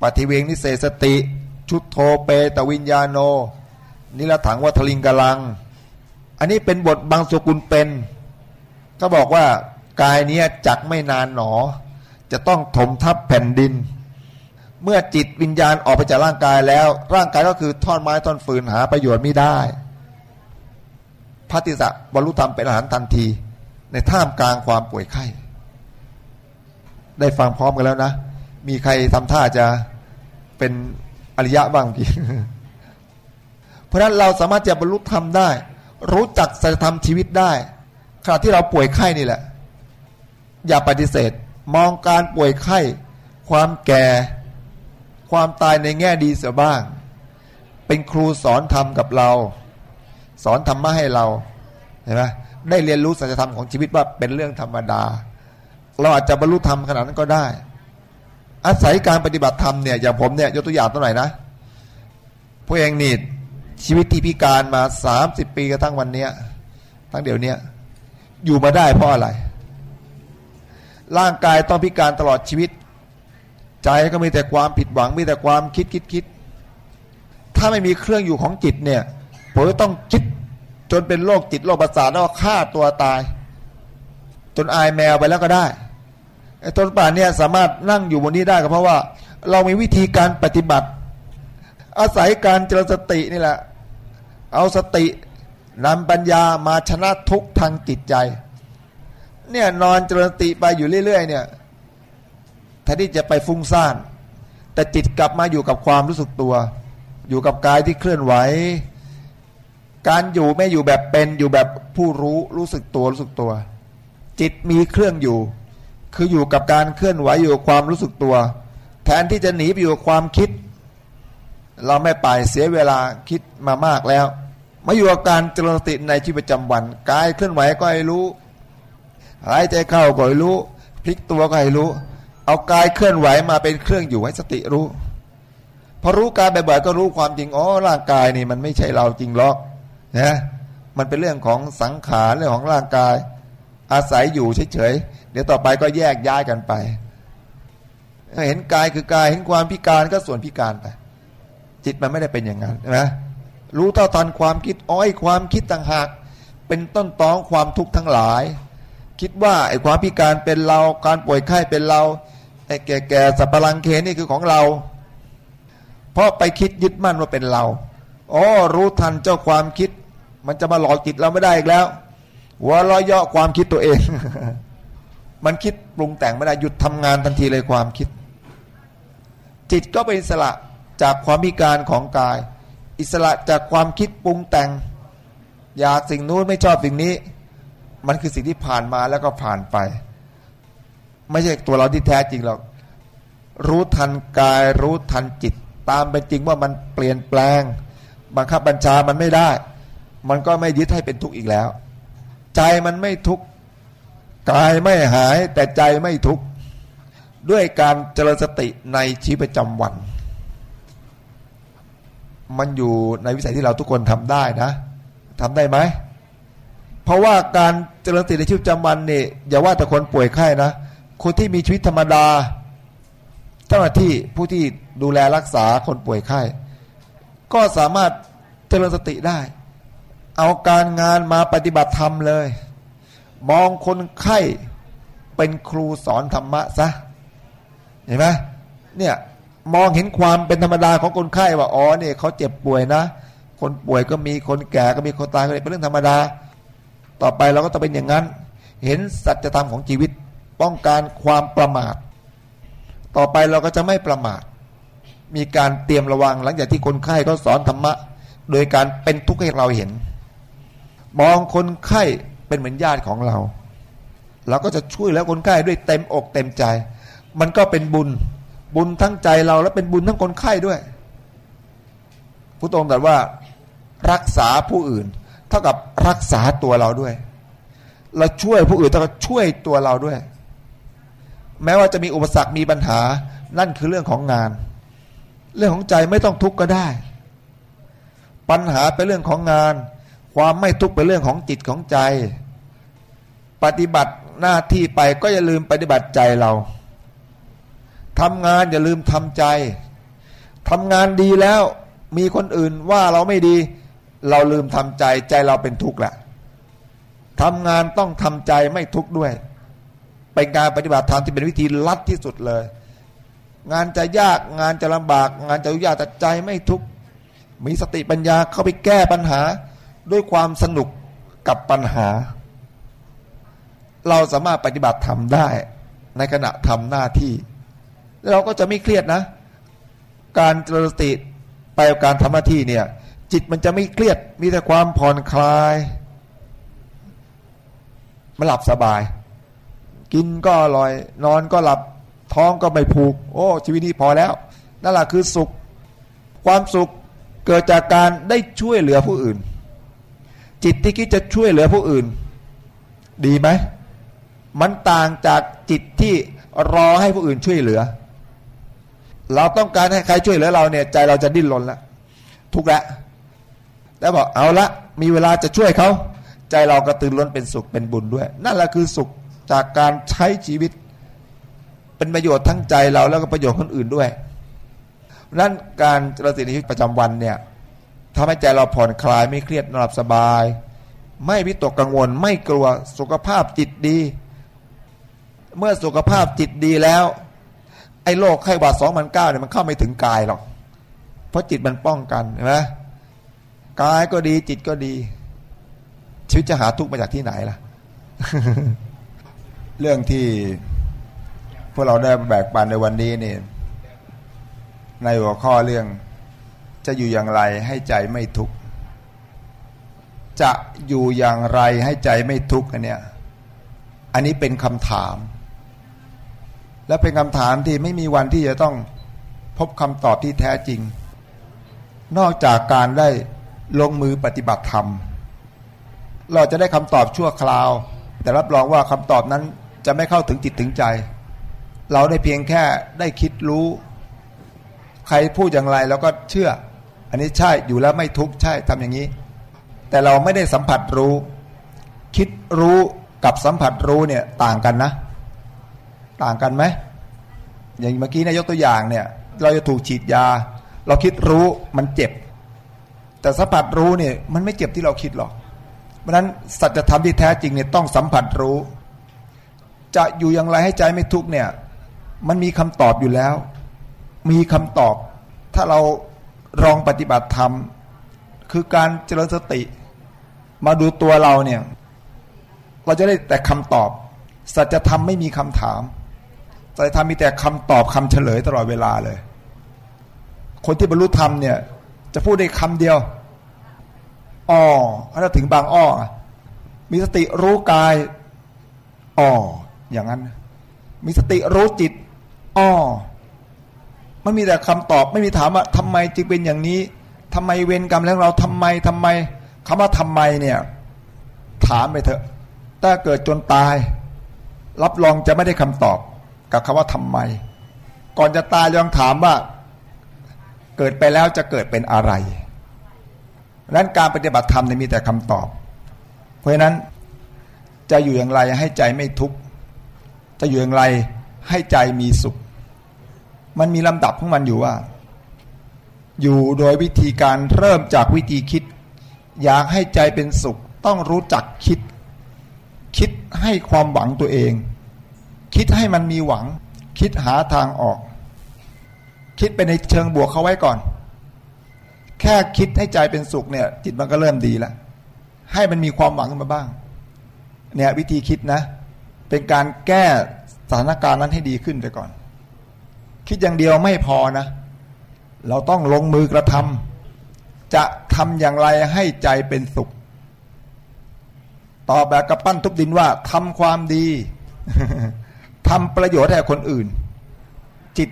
ปฏิเวงนิเศสติ ชุดโทเปตวิญญาโน นิรถังวัทลิงกลัง อันนี้เป็นบทบางสกุลเป็น ก็บอกว่ากายนี้จักไม่นานหนอ จะต้องถมทับแผ่นดิน เมื่อจิตวิญญาณออกไปจากร่างกายแล้ว ร่างกายก็คือท่อนไม้ท่อนฟืนหาประโยชน์ไม่ได้พระติสะบรรลุธรรมเป็นอาหารทันที ในท่ามกลางความป่วยไข้ ได้ฟังพร้อมกันแล้วนะ มีใครทำท่าจะเป็นอริยะบ้างกี่เพราะฉะนั้นเราสามารถจะบรรลุธรรมได้ รู้จักสัจธรรมชีวิตได้ขณะที่เราป่วยไข้นี่แหละ อย่าปฏิเสธ มองการป่วยไข้ ความแก่ ความตายในแง่ดีเสียบ้าง เป็นครูสอนธรรมกับเรา สอนธรรมะให้เราเห็นไหมได้เรียนรู้สัจธรรมของชีวิตว่าเป็นเรื่องธรรมดา เราอาจจะบรรลุธรรมขนาดนั้นก็ได้ อาศัยการปฏิบัติธรรมเนี่ยอย่างผมเนี่ยยกตัวอย่างตัวไหนนะพวกเองนี่ ชีวิตที่พิการมาสามสิบปีกระทั่งวันเนี้ยทั้งเดี๋ยวเนี้ยอยู่มาได้เพราะอะไร ร่างกายต้องพิการตลอดชีวิต ใจก็มีแต่ความผิดหวัง มีแต่ความคิดคิดคิด ถ้าไม่มีเครื่องอยู่ของจิตเนี่ยผมจะต้องคิดจนเป็นโรคจิตโรคประสาทแล้วฆ่าตัวตาย จนอายแมวไปแล้วก็ได้ไอ้ต้นป่าเนี่ยสามารถนั่งอยู่บนนี้ได้ก็เพราะว่า เรามีวิธีการปฏิบัติ อาศัยการเจริญสตินี่แหละ เอาสตินำปัญญามาชนะทุกทางจิตใจ เนี่ยนอนเจริญสติไปอยู่เรื่อย ๆ เนี่ยแทนที่จะไปฟุ้งซ่าน แต่จิตกลับมาอยู่กับความรู้สึกตัว อยู่กับกายที่เคลื่อนไหว การอยู่ไม่อยู่แบบเป็นอยู่แบบผู้รู้รู้สึกตัวรู้สึกตัว จิตมีเครื่องอยู่ คืออยู่กับการเคลื่อนไหวอยู่กับความรู้สึกตัว แทนที่จะหนีไปอยู่กับความคิด เราไม่ไปเสียเวลาคิดมามากแล้ว มาอยู่กับการเจริญสติในชีวิตประจำวันกายเคลื่อนไหวก็ให้รู้หายใจเข้าก็ให้รู้ พลิกตัวก็ให้รู้ เอากายเคลื่อนไหวมาเป็นเครื่องอยู่ให้สติรู้พอรู้กายบ่อยๆก็รู้ความจริงอ๋อร่างกายนี่มันไม่ใช่เราจริงหรอกนะมันเป็นเรื่องของสังขารเรื่องของร่างกาย อาศัยอยู่เฉยๆเดี๋ยวต่อไปก็แยกย้ายกันไป เห็นกายคือกายเห็นความพิการก็ส่วนพิการไป จิตมันไม่ได้เป็นอย่างนั้นใช่ไหมรู้เท่าทันความคิดอ้อยความคิดต่างหาก เป็นต้นตองความทุกข์ทั้งหลาย คิดว่าไอ้ความพิการเป็นเราการป่วยไข้เป็นเราไอ้แก่ๆสับปะรังเคนี่คือของเรา เพราะไปคิดยึดมั่นว่าเป็นเราอ๋อรู้ทันเจ้าความคิด มันจะมาหลอกจิตเราไม่ได้อีกแล้วหัวเราะเยาะความคิดตัวเอง มันคิดปรุงแต่งไม่ได้หยุดทำงานทันทีเลยความคิด จิตก็เป็นสละ จากความพิการของกาย อิสระจากความคิดปรุงแต่ง อยากสิ่งนู้นไม่ชอบสิ่งนี้ มันคือสิ่งที่ผ่านมาแล้วก็ผ่านไป ไม่ใช่ตัวเราที่แท้จริงหรอก รู้ทันกายรู้ทันจิต ตามเป็นจริงว่ามันเปลี่ยนแปลง บังคับบัญชามันไม่ได้ มันก็ไม่ยึดให้เป็นทุกข์อีกแล้ว ใจมันไม่ทุกข์กายไม่หายแต่ใจไม่ทุกข์ด้วยการเจริญสติในชีวิตประจำวัน มันอยู่ในวิสัยที่เราทุกคนทำได้นะทำได้ไหม เพราะว่าการเจริญสติในชีวิตประจำวันเนี่ยอย่าว่าแต่คนป่วยไข้นะ คนที่มีชีวิตธรรมดาเจ้าหน้าที่ผู้ที่ดูแลรักษาคนป่วยไข้ ก็สามารถเจริญสติได้ เอาการงานมาปฏิบัติธรรมเลย มองคนไข้เป็นครูสอนธรรมะซะเห็นไหมเนี่ย มองเห็นความเป็นธรรมดาของคนไข้ว่าอ๋อเนี่ยเขาเจ็บป่วยนะ คนป่วยก็มีคนแก่ก็มีคนตายก็เป็นเรื่องธรรมดา ต่อไปเราก็ต้องเป็นอย่างนั้น เห็นสัจธรรมของชีวิต ป้องกันความประมาท ต่อไปเราก็จะไม่ประมาท มีการเตรียมระวังหลังจากที่คนไข้เขาสอนธรรมะ โดยการเป็นทุกข์ให้เราเห็น มองคนไข้เป็นเหมือนญาติของเราเราก็จะช่วยแล้วคนไข้ด้วยเต็มอกเต็มใจ มันก็เป็นบุญ บุญทั้งใจเราและเป็นบุญทั้งคนไข้ด้วยผู้ตรงแต่ว่า รักษาผู้อื่น เท่ากับรักษาตัวเราด้วย เราช่วยผู้อื่นเท่ากับช่วยตัวเราด้วย แม้ว่าจะมีอุปสรรคมีปัญหา นั่นคือเรื่องของงาน เรื่องของใจไม่ต้องทุกข์ก็ได้ ปัญหาเป็นเรื่องของงาน ความไม่ทุกข์เป็นเรื่องของจิตของใจ ปฏิบัติหน้าที่ไปก็อย่าลืมปฏิบัติใจเรา ทำงานอย่าลืมทำใจทำงานดีแล้วมีคนอื่นว่าเราไม่ดี เราลืมทำใจใจเราเป็นทุกข์แหละทำงานต้องทำใจไม่ทุกข์ด้วยเป็นการปฏิบัติธรรมที่เป็นวิธีลัดที่สุดเลย งานจะยากงานจะลำบาก งานจะยุ่งยากแต่ใจไม่ทุกข์มีสติปัญญาเข้าไปแก้ปัญหาด้วยความสนุกกับปัญหา เราสามารถปฏิบัติธรรมได้ในขณะทำหน้าที่ เราก็จะไม่เครียดนะ การเจริญสติไปกับการทำหน้าที่เนี่ย จิตมันจะไม่เครียดมีแต่ความผ่อนคลายมันหลับสบาย กินก็อร่อย นอนก็หลับท้องก็ไม่ผูก โอ้ ชีวิตนี้พอแล้ว นั่นแหละคือสุข ความสุขเกิดจากการได้ช่วยเหลือผู้อื่น จิตที่คิดจะช่วยเหลือผู้อื่น ดีไหม มันต่างจากจิตที่รอให้ผู้อื่นช่วยเหลือ เราต้องการให้ใครช่วยเหลือเราเนี่ยใจเราจะดิ้นรนแล้วทุกแล้วแล้วบอกเอาละมีเวลาจะช่วยเขาใจเรากระตือร้นเป็นสุขเป็นบุญด้วย นั่นแหละคือสุขจากการใช้ชีวิต เป็นประโยชน์ทั้งใจเราแล้วก็ประโยชน์คนอื่นด้วยนั่นการเจริญสติชีวิตประจำวันเนี่ยทำให้ใจเราผ่อนคลายไม่เครียดนอนหลับสบาย ไม่วิตกกังวล ไม่กลัวสุขภาพจิตดี เมื่อสุขภาพจิตดีแล้ว ไอ้โรคไข้หวัดสองพันเก้าเนี่ยมันเข้าไม่ถึงกายหรอก เพราะจิตมันป้องกันใช่ไหมกายก็ดีจิตก็ดี ชีวิตจะหาทุกข์มาจากที่ไหนล่ะ เรื่องที่พวกเราได้แบกปันในวันนี้นี่ในหัวข้อเรื่องจะอยู่อย่างไรให้ใจไม่ทุกข์จะอยู่อย่างไรให้ใจไม่ทุกข์อันเนี้ยอันนี้เป็นคำถาม และเป็นคำถามที่ไม่มีวันที่จะต้องพบคำตอบที่แท้จริง นอกจากการได้ลงมือปฏิบัติธรรม เราจะได้คำตอบชั่วคราว แต่รับรองว่าคำตอบนั้นจะไม่เข้าถึงจิตถึงใจ เราได้เพียงแค่ได้คิดรู้ ใครพูดอย่างไรเราก็เชื่อ อันนี้ใช่อยู่แล้วไม่ทุกข์ใช่ทำอย่างนี้ แต่เราไม่ได้สัมผัสรู้ คิดรู้กับสัมผัสรู้เนี่ยต่างกันนะ ต่างกันไหมอย่างเมื่อกี้นายกตัวอย่างเนี่ย เราจะถูกฉีดยา เราคิดรู้มันเจ็บ แต่สัมผัสรู้เนี่ย มันไม่เจ็บที่เราคิดหรอก เพราะฉะนั้นสัจธรรมที่แท้จริงเนี่ยต้องสัมผัสรู้ จะอยู่อย่างไรให้ใจไม่ทุกเนี่ย มันมีคำตอบอยู่แล้ว มีคำตอบ ถ้าเราลองปฏิบัติธรรม คือการเจริญสติ มาดูตัวเราเนี่ย เราจะได้แต่คำตอบ สัจธรรมไม่มีคำถาม สัจธรรมมีแต่คำตอบคำเฉลยตลอดเวลาเลย คนที่บรรลุธรรมเนี่ย จะพูดได้คำเดียวอ๋อถ้าถึงบางอ้อมีสติรู้กายอ๋ออย่างนั้น มีสติรู้จิตอ๋อมันมีแต่คำตอบไม่มีถามว่าทำไมจึงเป็นอย่างนี้ทำไมเวรกรรมแล้วเราทำไมทำไมคำว่าทำไมเนี่ย ถามไปเถอะ ถ้าเกิดจนตาย รับรองจะไม่ได้คำตอบ กับคำว่าทำไม ก่อนจะตายยังถามว่าเกิดไปแล้วจะเกิดเป็นอะไรนั้นการปฏิบัติธรรมเนี่ยมีแต่คำตอบ เพราะฉะนั้นจะอยู่อย่างไรให้ใจไม่ทุกข์จะอยู่อย่างไรให้ใจมีสุข มันมีลำดับของมันอยู่ว่า อยู่โดยวิธีการเริ่มจากวิธีคิด อยากให้ใจเป็นสุข ต้องรู้จักคิด คิดให้ความหวังตัวเอง คิดให้มันมีหวัง คิดหาทางออก คิดไปในเชิงบวกเขาไว้ก่อน แค่คิดให้ใจเป็นสุขเนี่ย จิตมันก็เริ่มดีแล้วให้มันมีความหวังขึ้นมาบ้าง เนี่ยวิธีคิดนะ เป็นการแก้สถานการณ์นั้นให้ดีขึ้นไปก่อน คิดอย่างเดียวไม่พอนะ เราต้องลงมือกระทำจะทำอย่างไรให้ใจเป็นสุขตอบแบบกับปั้นทุบดินว่าทำความดี ทำประโยชน์ให้คนอื่น จิต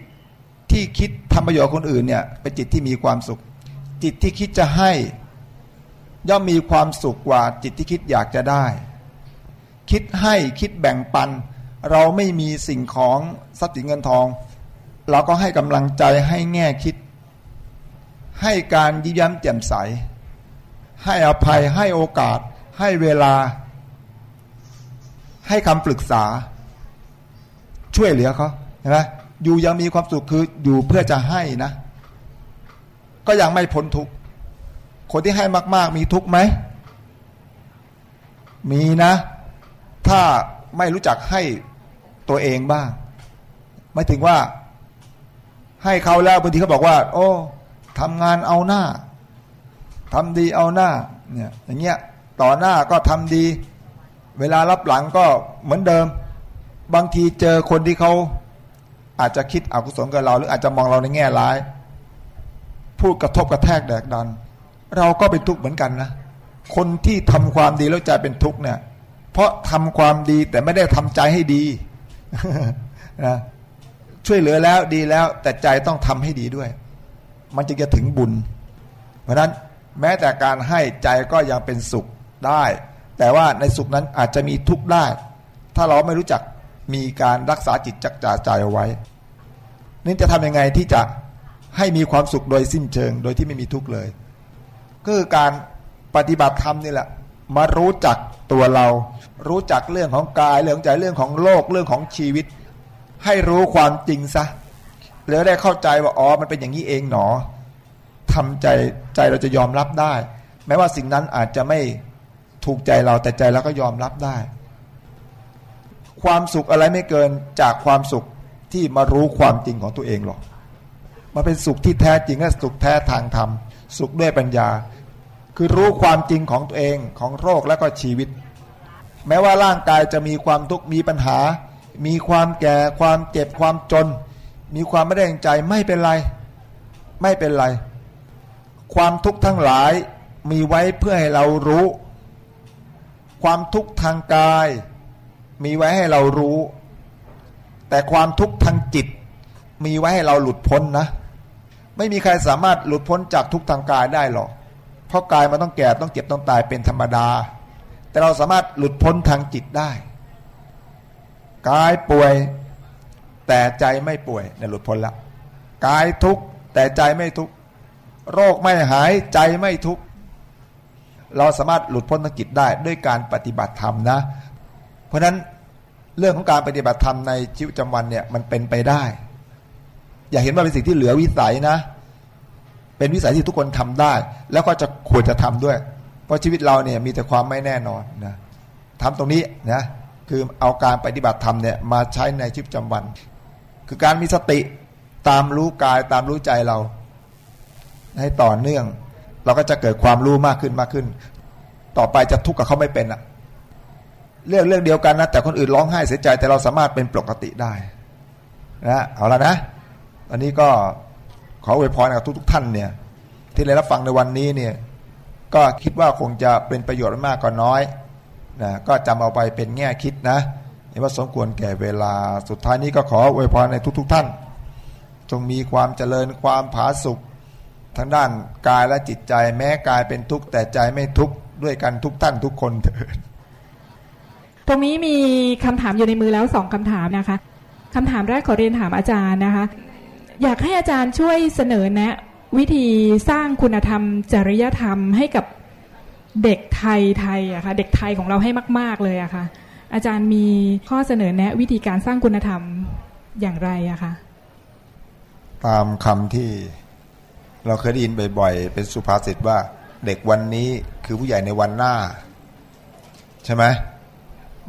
ที่คิดทำประโยชน์คนอื่นเนี่ยเป็นจิตที่มีความสุข จิตที่คิดจะให้ย่อมมีความสุขกว่าจิตที่คิดอยากจะได้ คิดให้คิดแบ่งปัน เราไม่มีสิ่งของทรัพย์สินเงินทอง เราก็ให้กำลังใจให้แง่คิด ให้การยิ้มย้มแจ่มใส ให้อภัยให้โอกาส ให้เวลา ให้คำปรึกษา ช่วยเหลือเขาเห็นไหมอยู่ยังมีความสุขคืออยู่เพื่อจะให้นะ ก็ยังไม่พ้นทุกข์คนที่ให้มาก ๆ มีทุกข์ไหม มีนะ ถ้าไม่รู้จักให้ตัวเองบ้างไม่ถึงว่า ให้เขาแล้วบางทีเขาบอกว่า โอ้ทำงานเอาหน้าทำดีเอาหน้า เนี่ย อย่างเงี้ย ต่อหน้าก็ทำดี เวลารับหลังก็เหมือนเดิม บางทีเจอคนที่เขาอาจจะคิดอกุศลกับเรา หรืออาจจะมองเราในแง่ร้าย พูดกระทบกระแทกแดกดัน เราก็เป็นทุกข์เหมือนกันนะคนที่ทำความดีแล้วใจเป็นทุกข์เนี่ย เพราะทำความดีแต่ไม่ได้ทำใจให้ดีนะช่วยเหลือแล้วดีแล้ว แต่ใจต้องทำให้ดีด้วย มันจึงจะถึงบุญ เพราะนั้นแม้แต่การให้ใจก็ยังเป็นสุขได้ แต่ว่าในสุขนั้นอาจจะมีทุกข์ได้ ถ้าเราไม่รู้จัก มีการรักษาจิตจักจ่าใจเอาไว้นี่จะทำยังไงที่จะให้มีความสุขโดยสิ้นเชิง โดยที่ไม่มีทุกข์เลย ก็คือการปฏิบัติธรรมนี่แหละ มารู้จักตัวเรา รู้จักเรื่องของกายเรื่องใจเรื่องของโลกเรื่องของชีวิต ให้รู้ความจริงซะแล้วได้เข้าใจว่าอ๋อมันเป็นอย่างนี้เองหนอทำใจใจเราจะยอมรับได้ แม้ว่าสิ่งนั้นอาจจะไม่ถูกใจเราแต่ใจเราก็ยอมรับได้ ความสุขอะไรไม่เกินจากความสุขที่มารู้ความจริงของตัวเองหรอกมันเป็นสุขที่แท้จริงและสุขแท้ทางธรรม สุขด้วยปัญญา คือรู้ความจริงของตัวเองของโรคและก็ชีวิต แม้ว่าร่างกายจะมีความทุกข์มีปัญหา มีความแก่ความเจ็บความจน มีความไม่ได้ใจไม่เป็นไร ไม่เป็นไร ความทุกข์ทั้งหลายมีไว้เพื่อให้เรารู้ ความทุกข์ทางกาย มีไว้ให้เรารู้ แต่ความทุกข์ทางจิต มีไว้ให้เราหลุดพ้นนะ ไม่มีใครสามารถหลุดพ้นจากทุกทางกายได้หรอกเพราะกายมันต้องแก่ต้องเจ็บต้องตายเป็นธรรมดา แต่เราสามารถหลุดพ้นทางจิตได้กายป่วย แต่ใจไม่ป่วยเนี่ยหลุดพ้นแล้วกายทุกข์แต่ใจไม่ทุกข์โรคไม่หายใจไม่ทุกข์เราสามารถหลุดพ้นทางจิตได้ด้วยการปฏิบัติธรรมนะ เพราะฉะนั้นเรื่องของการปฏิบัติธรรมในชีวิตประจำวันเนี่ยมันเป็นไปได้ อย่าเห็นว่าเป็นสิ่งที่เหลือวิสัยนะ เป็นวิสัยที่ทุกคนทำได้ แล้วก็จะควรจะทำด้วย เพราะชีวิตเราเนี่ยมีแต่ความไม่แน่นอนนะทำตรงนี้นะคือเอาการปฏิบัติธรรมเนี่ยมาใช้ในชีวิตประจำวัน คือการมีสติตามรู้กายตามรู้ใจเรา ให้ต่อเนื่อง เราก็จะเกิดความรู้มากขึ้นมากขึ้น ต่อไปจะทุกข์กับเขาไม่เป็นอะ เรื่องเรื่องเดียวกันนะ แต่คนอื่นร้องไห้เสียใจ แต่เราสามารถเป็นปกติได้นะเอาละนะอันนี้ก็ขออวยพรกับทุกทุกท่านเนี่ย ที่ได้รับฟังในวันนี้เนี่ย ก็คิดว่าคงจะเป็นประโยชน์มากก็น้อยนะก็จำเอาไปเป็นแง่คิดนะเห็นว่าสมควรแก่เวลาสุดท้ายนี้ก็ขออวยพรในทุกๆทท่าน จงมีความเจริญความผาสุกทั้งด้านกายและจิตใจแม้กายเป็นทุกข์แต่ใจไม่ทุกข์ด้วยกันทุกท่านทุกคนเถิด
ตรงนี้มีคำถามอยู่ในมือแล้วสองคำถามนะคะคำถามแรกขอเรียนถามอาจารย์นะคะ อยากให้อาจารย์ช่วยเสนอแนะ วิธีสร้างคุณธรรม จริยธรรมให้กับเด็กไทยไทยอะคะ่ะเด็กไทยของเราให้มาก ๆเลยอะคะ่ะ อาจารย์มีข้อเสนอแนะ วิธีการสร้างคุณธรรมอย่างไรอะคะ
ตามคำที่เราเคยได้ยินบ่อยๆ เป็นสุภาษิตว่า เด็กวันนี้คือผู้ใหญ่ในวันหน้า ใช่ไหม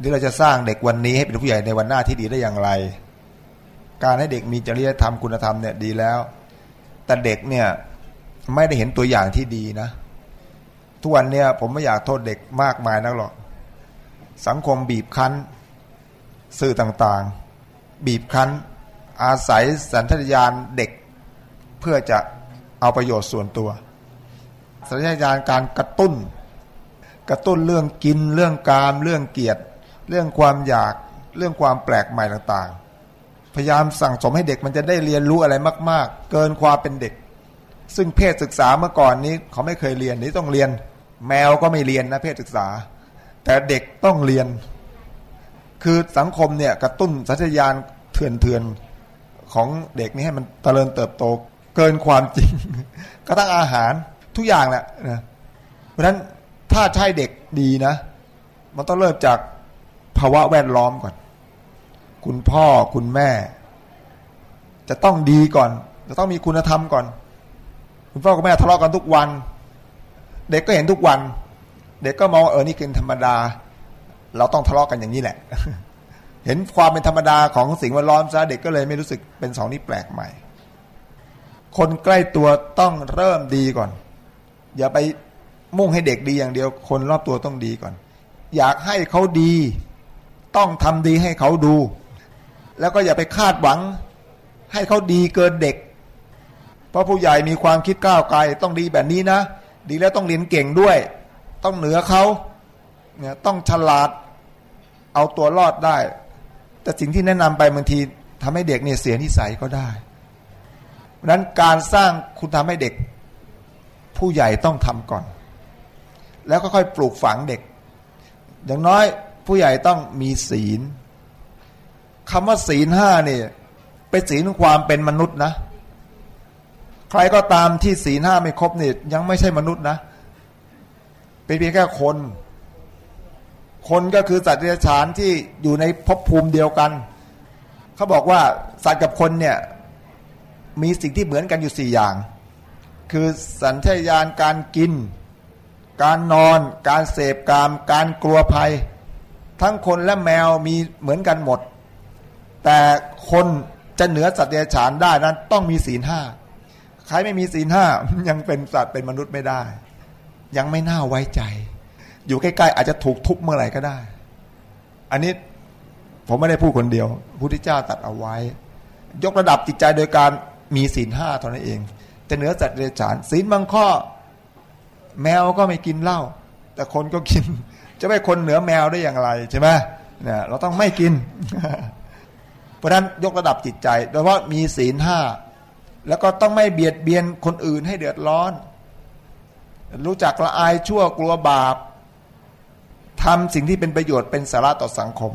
ที่เราจะสร้างเด็กวันนี้ให้เป็นผู้ใหญ่ในวันหน้าที่ดีได้อย่างไร การให้เด็กมีจริยธรรมคุณธรรมเนี่ยดีแล้ว แต่เด็กเนี่ยไม่ได้เห็นตัวอย่างที่ดีนะ ทุกวันเนี่ยผมไม่อยากโทษเด็กมากมายนักหรอก สังคมบีบคั้น สื่อต่างๆ บีบคั้น อาศัยสัญชาตญาณเด็ก เพื่อจะเอาประโยชน์ส่วนตัว สัญชาตญาณการกระตุ้น กระตุ้นเรื่องกินเรื่องกามเรื่องเกียรติ เรื่องความอยากเรื่องความแปลกใหม่ต่างๆ พยายามสั่งสมให้เด็กมันจะได้เรียนรู้อะไรมาก ๆ เกินความเป็นเด็ก ซึ่งเพศศึกษาเมื่อก่อนนี้เขาไม่เคยเรียนนี้ต้องเรียน แมวก็ไม่เรียนนะเพศศึกษา แต่เด็กต้องเรียน คือสังคมเนี่ยกระตุ้นสัญชาตญาณเถื่อนๆของเด็กนี้ให้มันเจริญเติบโตเกินความจริง ก็ตั้งอาหารทุกอย่างแหละนะเพราะฉะนั้นถ้าใช่เด็กดีนะ มันต้องเริ่มจาก ภาวะแวดล้อมก่อน คุณพ่อคุณแม่ จะต้องดีก่อน จะต้องมีคุณธรรมก่อน คุณพ่อคุณแม่ทะเลาะกันทุกวัน เด็กก็เห็นทุกวัน เด็กก็มองเออนี่เป็นธรรมดา เราต้องทะเลาะกันอย่างนี้แหละ เห็นความเป็นธรรมดาของสิ่งแวดล้อมซะเด็กก็เลยไม่รู้สึกเป็นสองนี้แปลกใหม่ คนใกล้ตัวต้องเริ่มดีก่อน อย่าไปมุ่งให้เด็กดีอย่างเดียว คนรอบตัวต้องดีก่อน อยากให้เขาดี ต้องทำดีให้เขาดู แล้วก็อย่าไปคาดหวังให้เขาดีเกินเด็ก เพราะผู้ใหญ่มีความคิดก้าวไกลต้องดีแบบนี้นะ ดีแล้วต้องเรียนเก่งด้วย ต้องเหนือเขาเนี่ยต้องฉลาดเอาตัวรอดได้ แต่สิ่งที่แนะนำไปบางทีทำให้เด็กเนี่ยเสียนิสัยก็ได้พราะนั้นการสร้างคุณทำให้เด็ก ผู้ใหญ่ต้องทำก่อน แล้วก็ค่อยปลูกฝังเด็ก อย่างน้อย ผู้ใหญ่ต้องมีศีลคำว่าศีลห้าเนี่ยเป็นศีลความเป็นมนุษย์นะ ใครก็ตามที่ศีลห้าไม่ครบเนี่ยยังไม่ใช่มนุษย์นะ เป็นเพียงแค่คน คนก็คือสัตว์เดรัจฉานที่อยู่ในภพภูมิเดียวกัน เขาบอกว่าสัตว์กับคนเนี่ยมีสิ่งที่เหมือนกันอยู่สี่อย่าง คือสัญชาตญาณการกิน การนอน การเสพกาม การกลัวภัย ทั้งคนและแมวมีเหมือนกันหมด แต่คนจะเหนือสัตว์เดรัจฉานได้นั้นต้องมีศีลห้าใครไม่มีศีลห้ายังเป็นสัตว์เป็นมนุษย์ไม่ได้ ยังไม่น่าไว้ใจ อยู่ใกล้ๆ อาจจะถูกทุบเมื่อไหร่ก็ได้ อันนี้ผมไม่ได้พูดคนเดียวพุทธเจ้าตัดเอาไว้ ยกระดับจิตใจโดยการมีศีลห้าเท่านั้นเอง แต่เหนือสัตว์เดรัจฉานศีลบางข้อ แมวก็ไม่กินเหล้าแต่คนก็กิน จะไม่คนเหนือแมวได้อย่างไรใช่ไหมเนี่ยเราต้องไม่กิน เพราะฉะนั้นยกระดับจิตใจ โดยเฉพาะมีศีลห้าแล้วก็ต้องไม่เบียดเบียนคนอื่นให้เดือดร้อน รู้จักละอายชั่วกลัวบาปทำสิ่งที่เป็นประโยชน์เป็นสาระต่อสังคม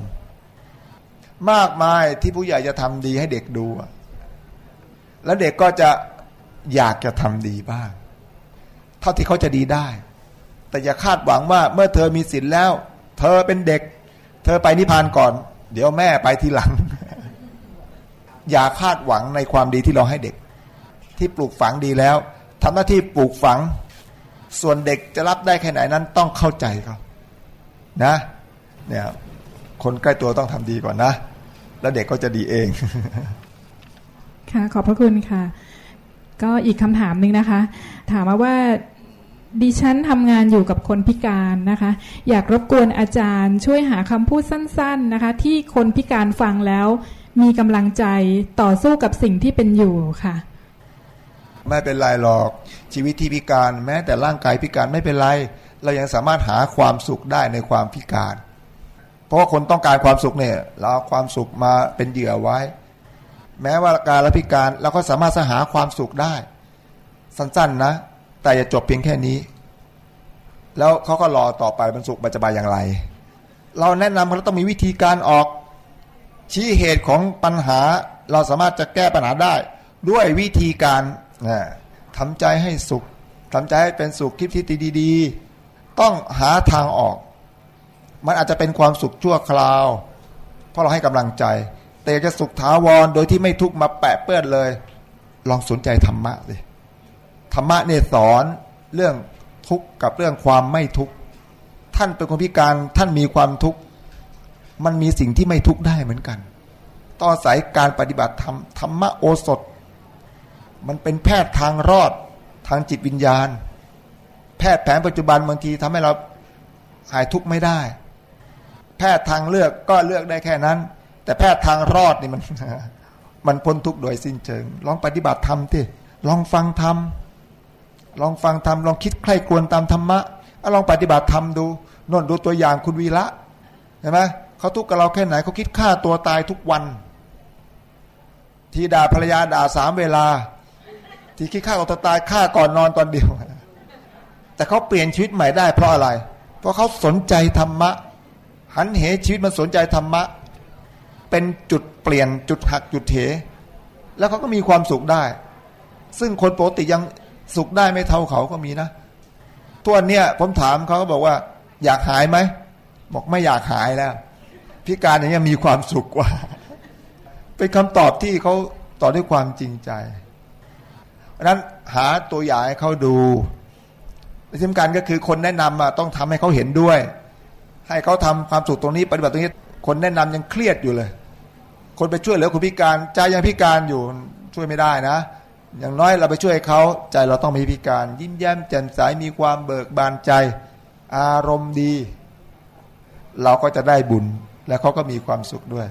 มากมายที่ผู้ใหญ่จะทำดีให้เด็กดู แล้วเด็กก็จะอยากจะทำดีบ้าง เท่าที่เขาจะดีได้ แต่อย่าคาดหวังว่าเมื่อเธอมีศีลแล้ว เธอเป็นเด็ก เธอไปนิพพานก่อน เดี๋ยวแม่ไปทีหลัง อย่าคาดหวังในความดีที่เราให้เด็ก ที่ปลูกฝังดีแล้วทำหน้าที่ปลูกฝัง ส่วนเด็กจะรับได้แค่ไหนนั้นต้องเข้าใจเขานะเนี่ยคนใกล้ตัวต้องทำดีก่อนนะ แล้วเด็กก็จะดีเอง
ค่ะ ขอบพระคุณค่ะ ก็อีกคำถามหนึ่งนะคะ ถามมาว่า ดิฉันทำงานอยู่กับคนพิการนะคะ อยากรบกวนอาจารย์ ช่วยหาคำพูดสั้น ๆนะคะ ที่คนพิการฟังแล้ว มีกำลังใจต่อสู้กับสิ่งที่เป็นอยู่ค่ะ
ไม่เป็นไรหรอกชีวิตที่พิการแม้แต่ร่างกายพิการไม่เป็นไร เรายังสามารถหาความสุขได้ในความพิการ เพราะว่าคนต้องการความสุขเนี่ยเราเอาความสุขมาเป็นเหยื่อไว้ แม้ว่าการละพิการเราก็สามารถสหาความสุขได้ สั้นๆนะ แต่อย่าจบเพียงแค่นี้ แล้วเขาก็รอต่อไปบรรสุขบรรจบายอย่างไร เราแนะนำเขาต้องมีวิธีการออกชี้เหตุของปัญหาเราสามารถจะแก้ปัญหาได้ ด้วยวิธีการทำใจให้สุขทำใจให้เป็นสุขคิดที่ดี ๆ ต้องหาทางออก มันอาจจะเป็นความสุขชั่วคราว เพราะเราให้กำลังใจ แต่จะสุขถาวรโดยที่ไม่ทุกมาแปะเปื้อนเลย ลองสนใจธรรมะสิ ธรรมะเนี่ยสอนเรื่องทุกข์กับเรื่องความไม่ทุกข์ท่านเป็นคนพิการท่านมีความทุกข์มันมีสิ่งที่ไม่ทุกข์ได้เหมือนกันต่อสายการปฏิบัติธรรมธรรมะโอสถ มันเป็นแพทย์ทางรอดทางจิตวิญญาณ แพทย์แผนปัจจุบันบางทีทำให้เราหายทุกข์ไม่ได้ แพทย์ทางเลือกก็เลือกได้แค่นั้น แต่แพทย์ทางรอดนี่มัน มันพ้นทุกข์โดยสิ้นเชิง ลองปฏิบัติธรรมที่ลองฟังธรรม ลองฟังธรรมลองคิดใคร่ควรตามธรรมะลองปฏิบัติธรรมดูนนดูตัวอย่างคุณวีระเห็นไหมเขาทุกข์กับเราแค่ไหนเขาคิดฆ่าตัวตายทุกวัน ที่ด่าภรรยาด่าสามเวลา ที่คิดฆ่าตัวตายฆ่าก่อนนอนตอนเดียว แต่เขาเปลี่ยนชีวิตใหม่ได้เพราะอะไร เพราะเขาสนใจธรรมะ หันเหชีวิตมันสนใจธรรมะ เป็นจุดเปลี่ยนจุดหักจุดเถแล้วเขาก็มีความสุขได้ ซึ่งคนปกติยัง สุขได้ไม่เท่าเขาก็มีนะตัวนเนี้ยผมถามเขาก็บอกว่า อยากหายไหมบอกไม่อยากหายแล้ว พิการอย่างนี้มีความสุขกว่า เป็นคำตอบที่เขาตอบด้วยความจริงใจเพราะนั้นหาตัวอย่างให้เขาดูที่สำคัญก็คือคนแนะนำอะต้องทำให้เขาเห็นด้วย ให้เขาทำความสุขตรงนี้ปฏิบัติตรงนี้ คนแนะนำยังเครียดอยู่เลย คนไปช่วยเหลือคนพิการใจยังพิการอยู่ช่วยไม่ได้นะ อย่างน้อยเราไปช่วยเขาใจเราต้องมีพิการ ยิ้มแย้มแจ่มใสมีความเบิกบานใจ อารมณ์ดี เราก็จะได้บุญและเขาก็มีความสุขด้วย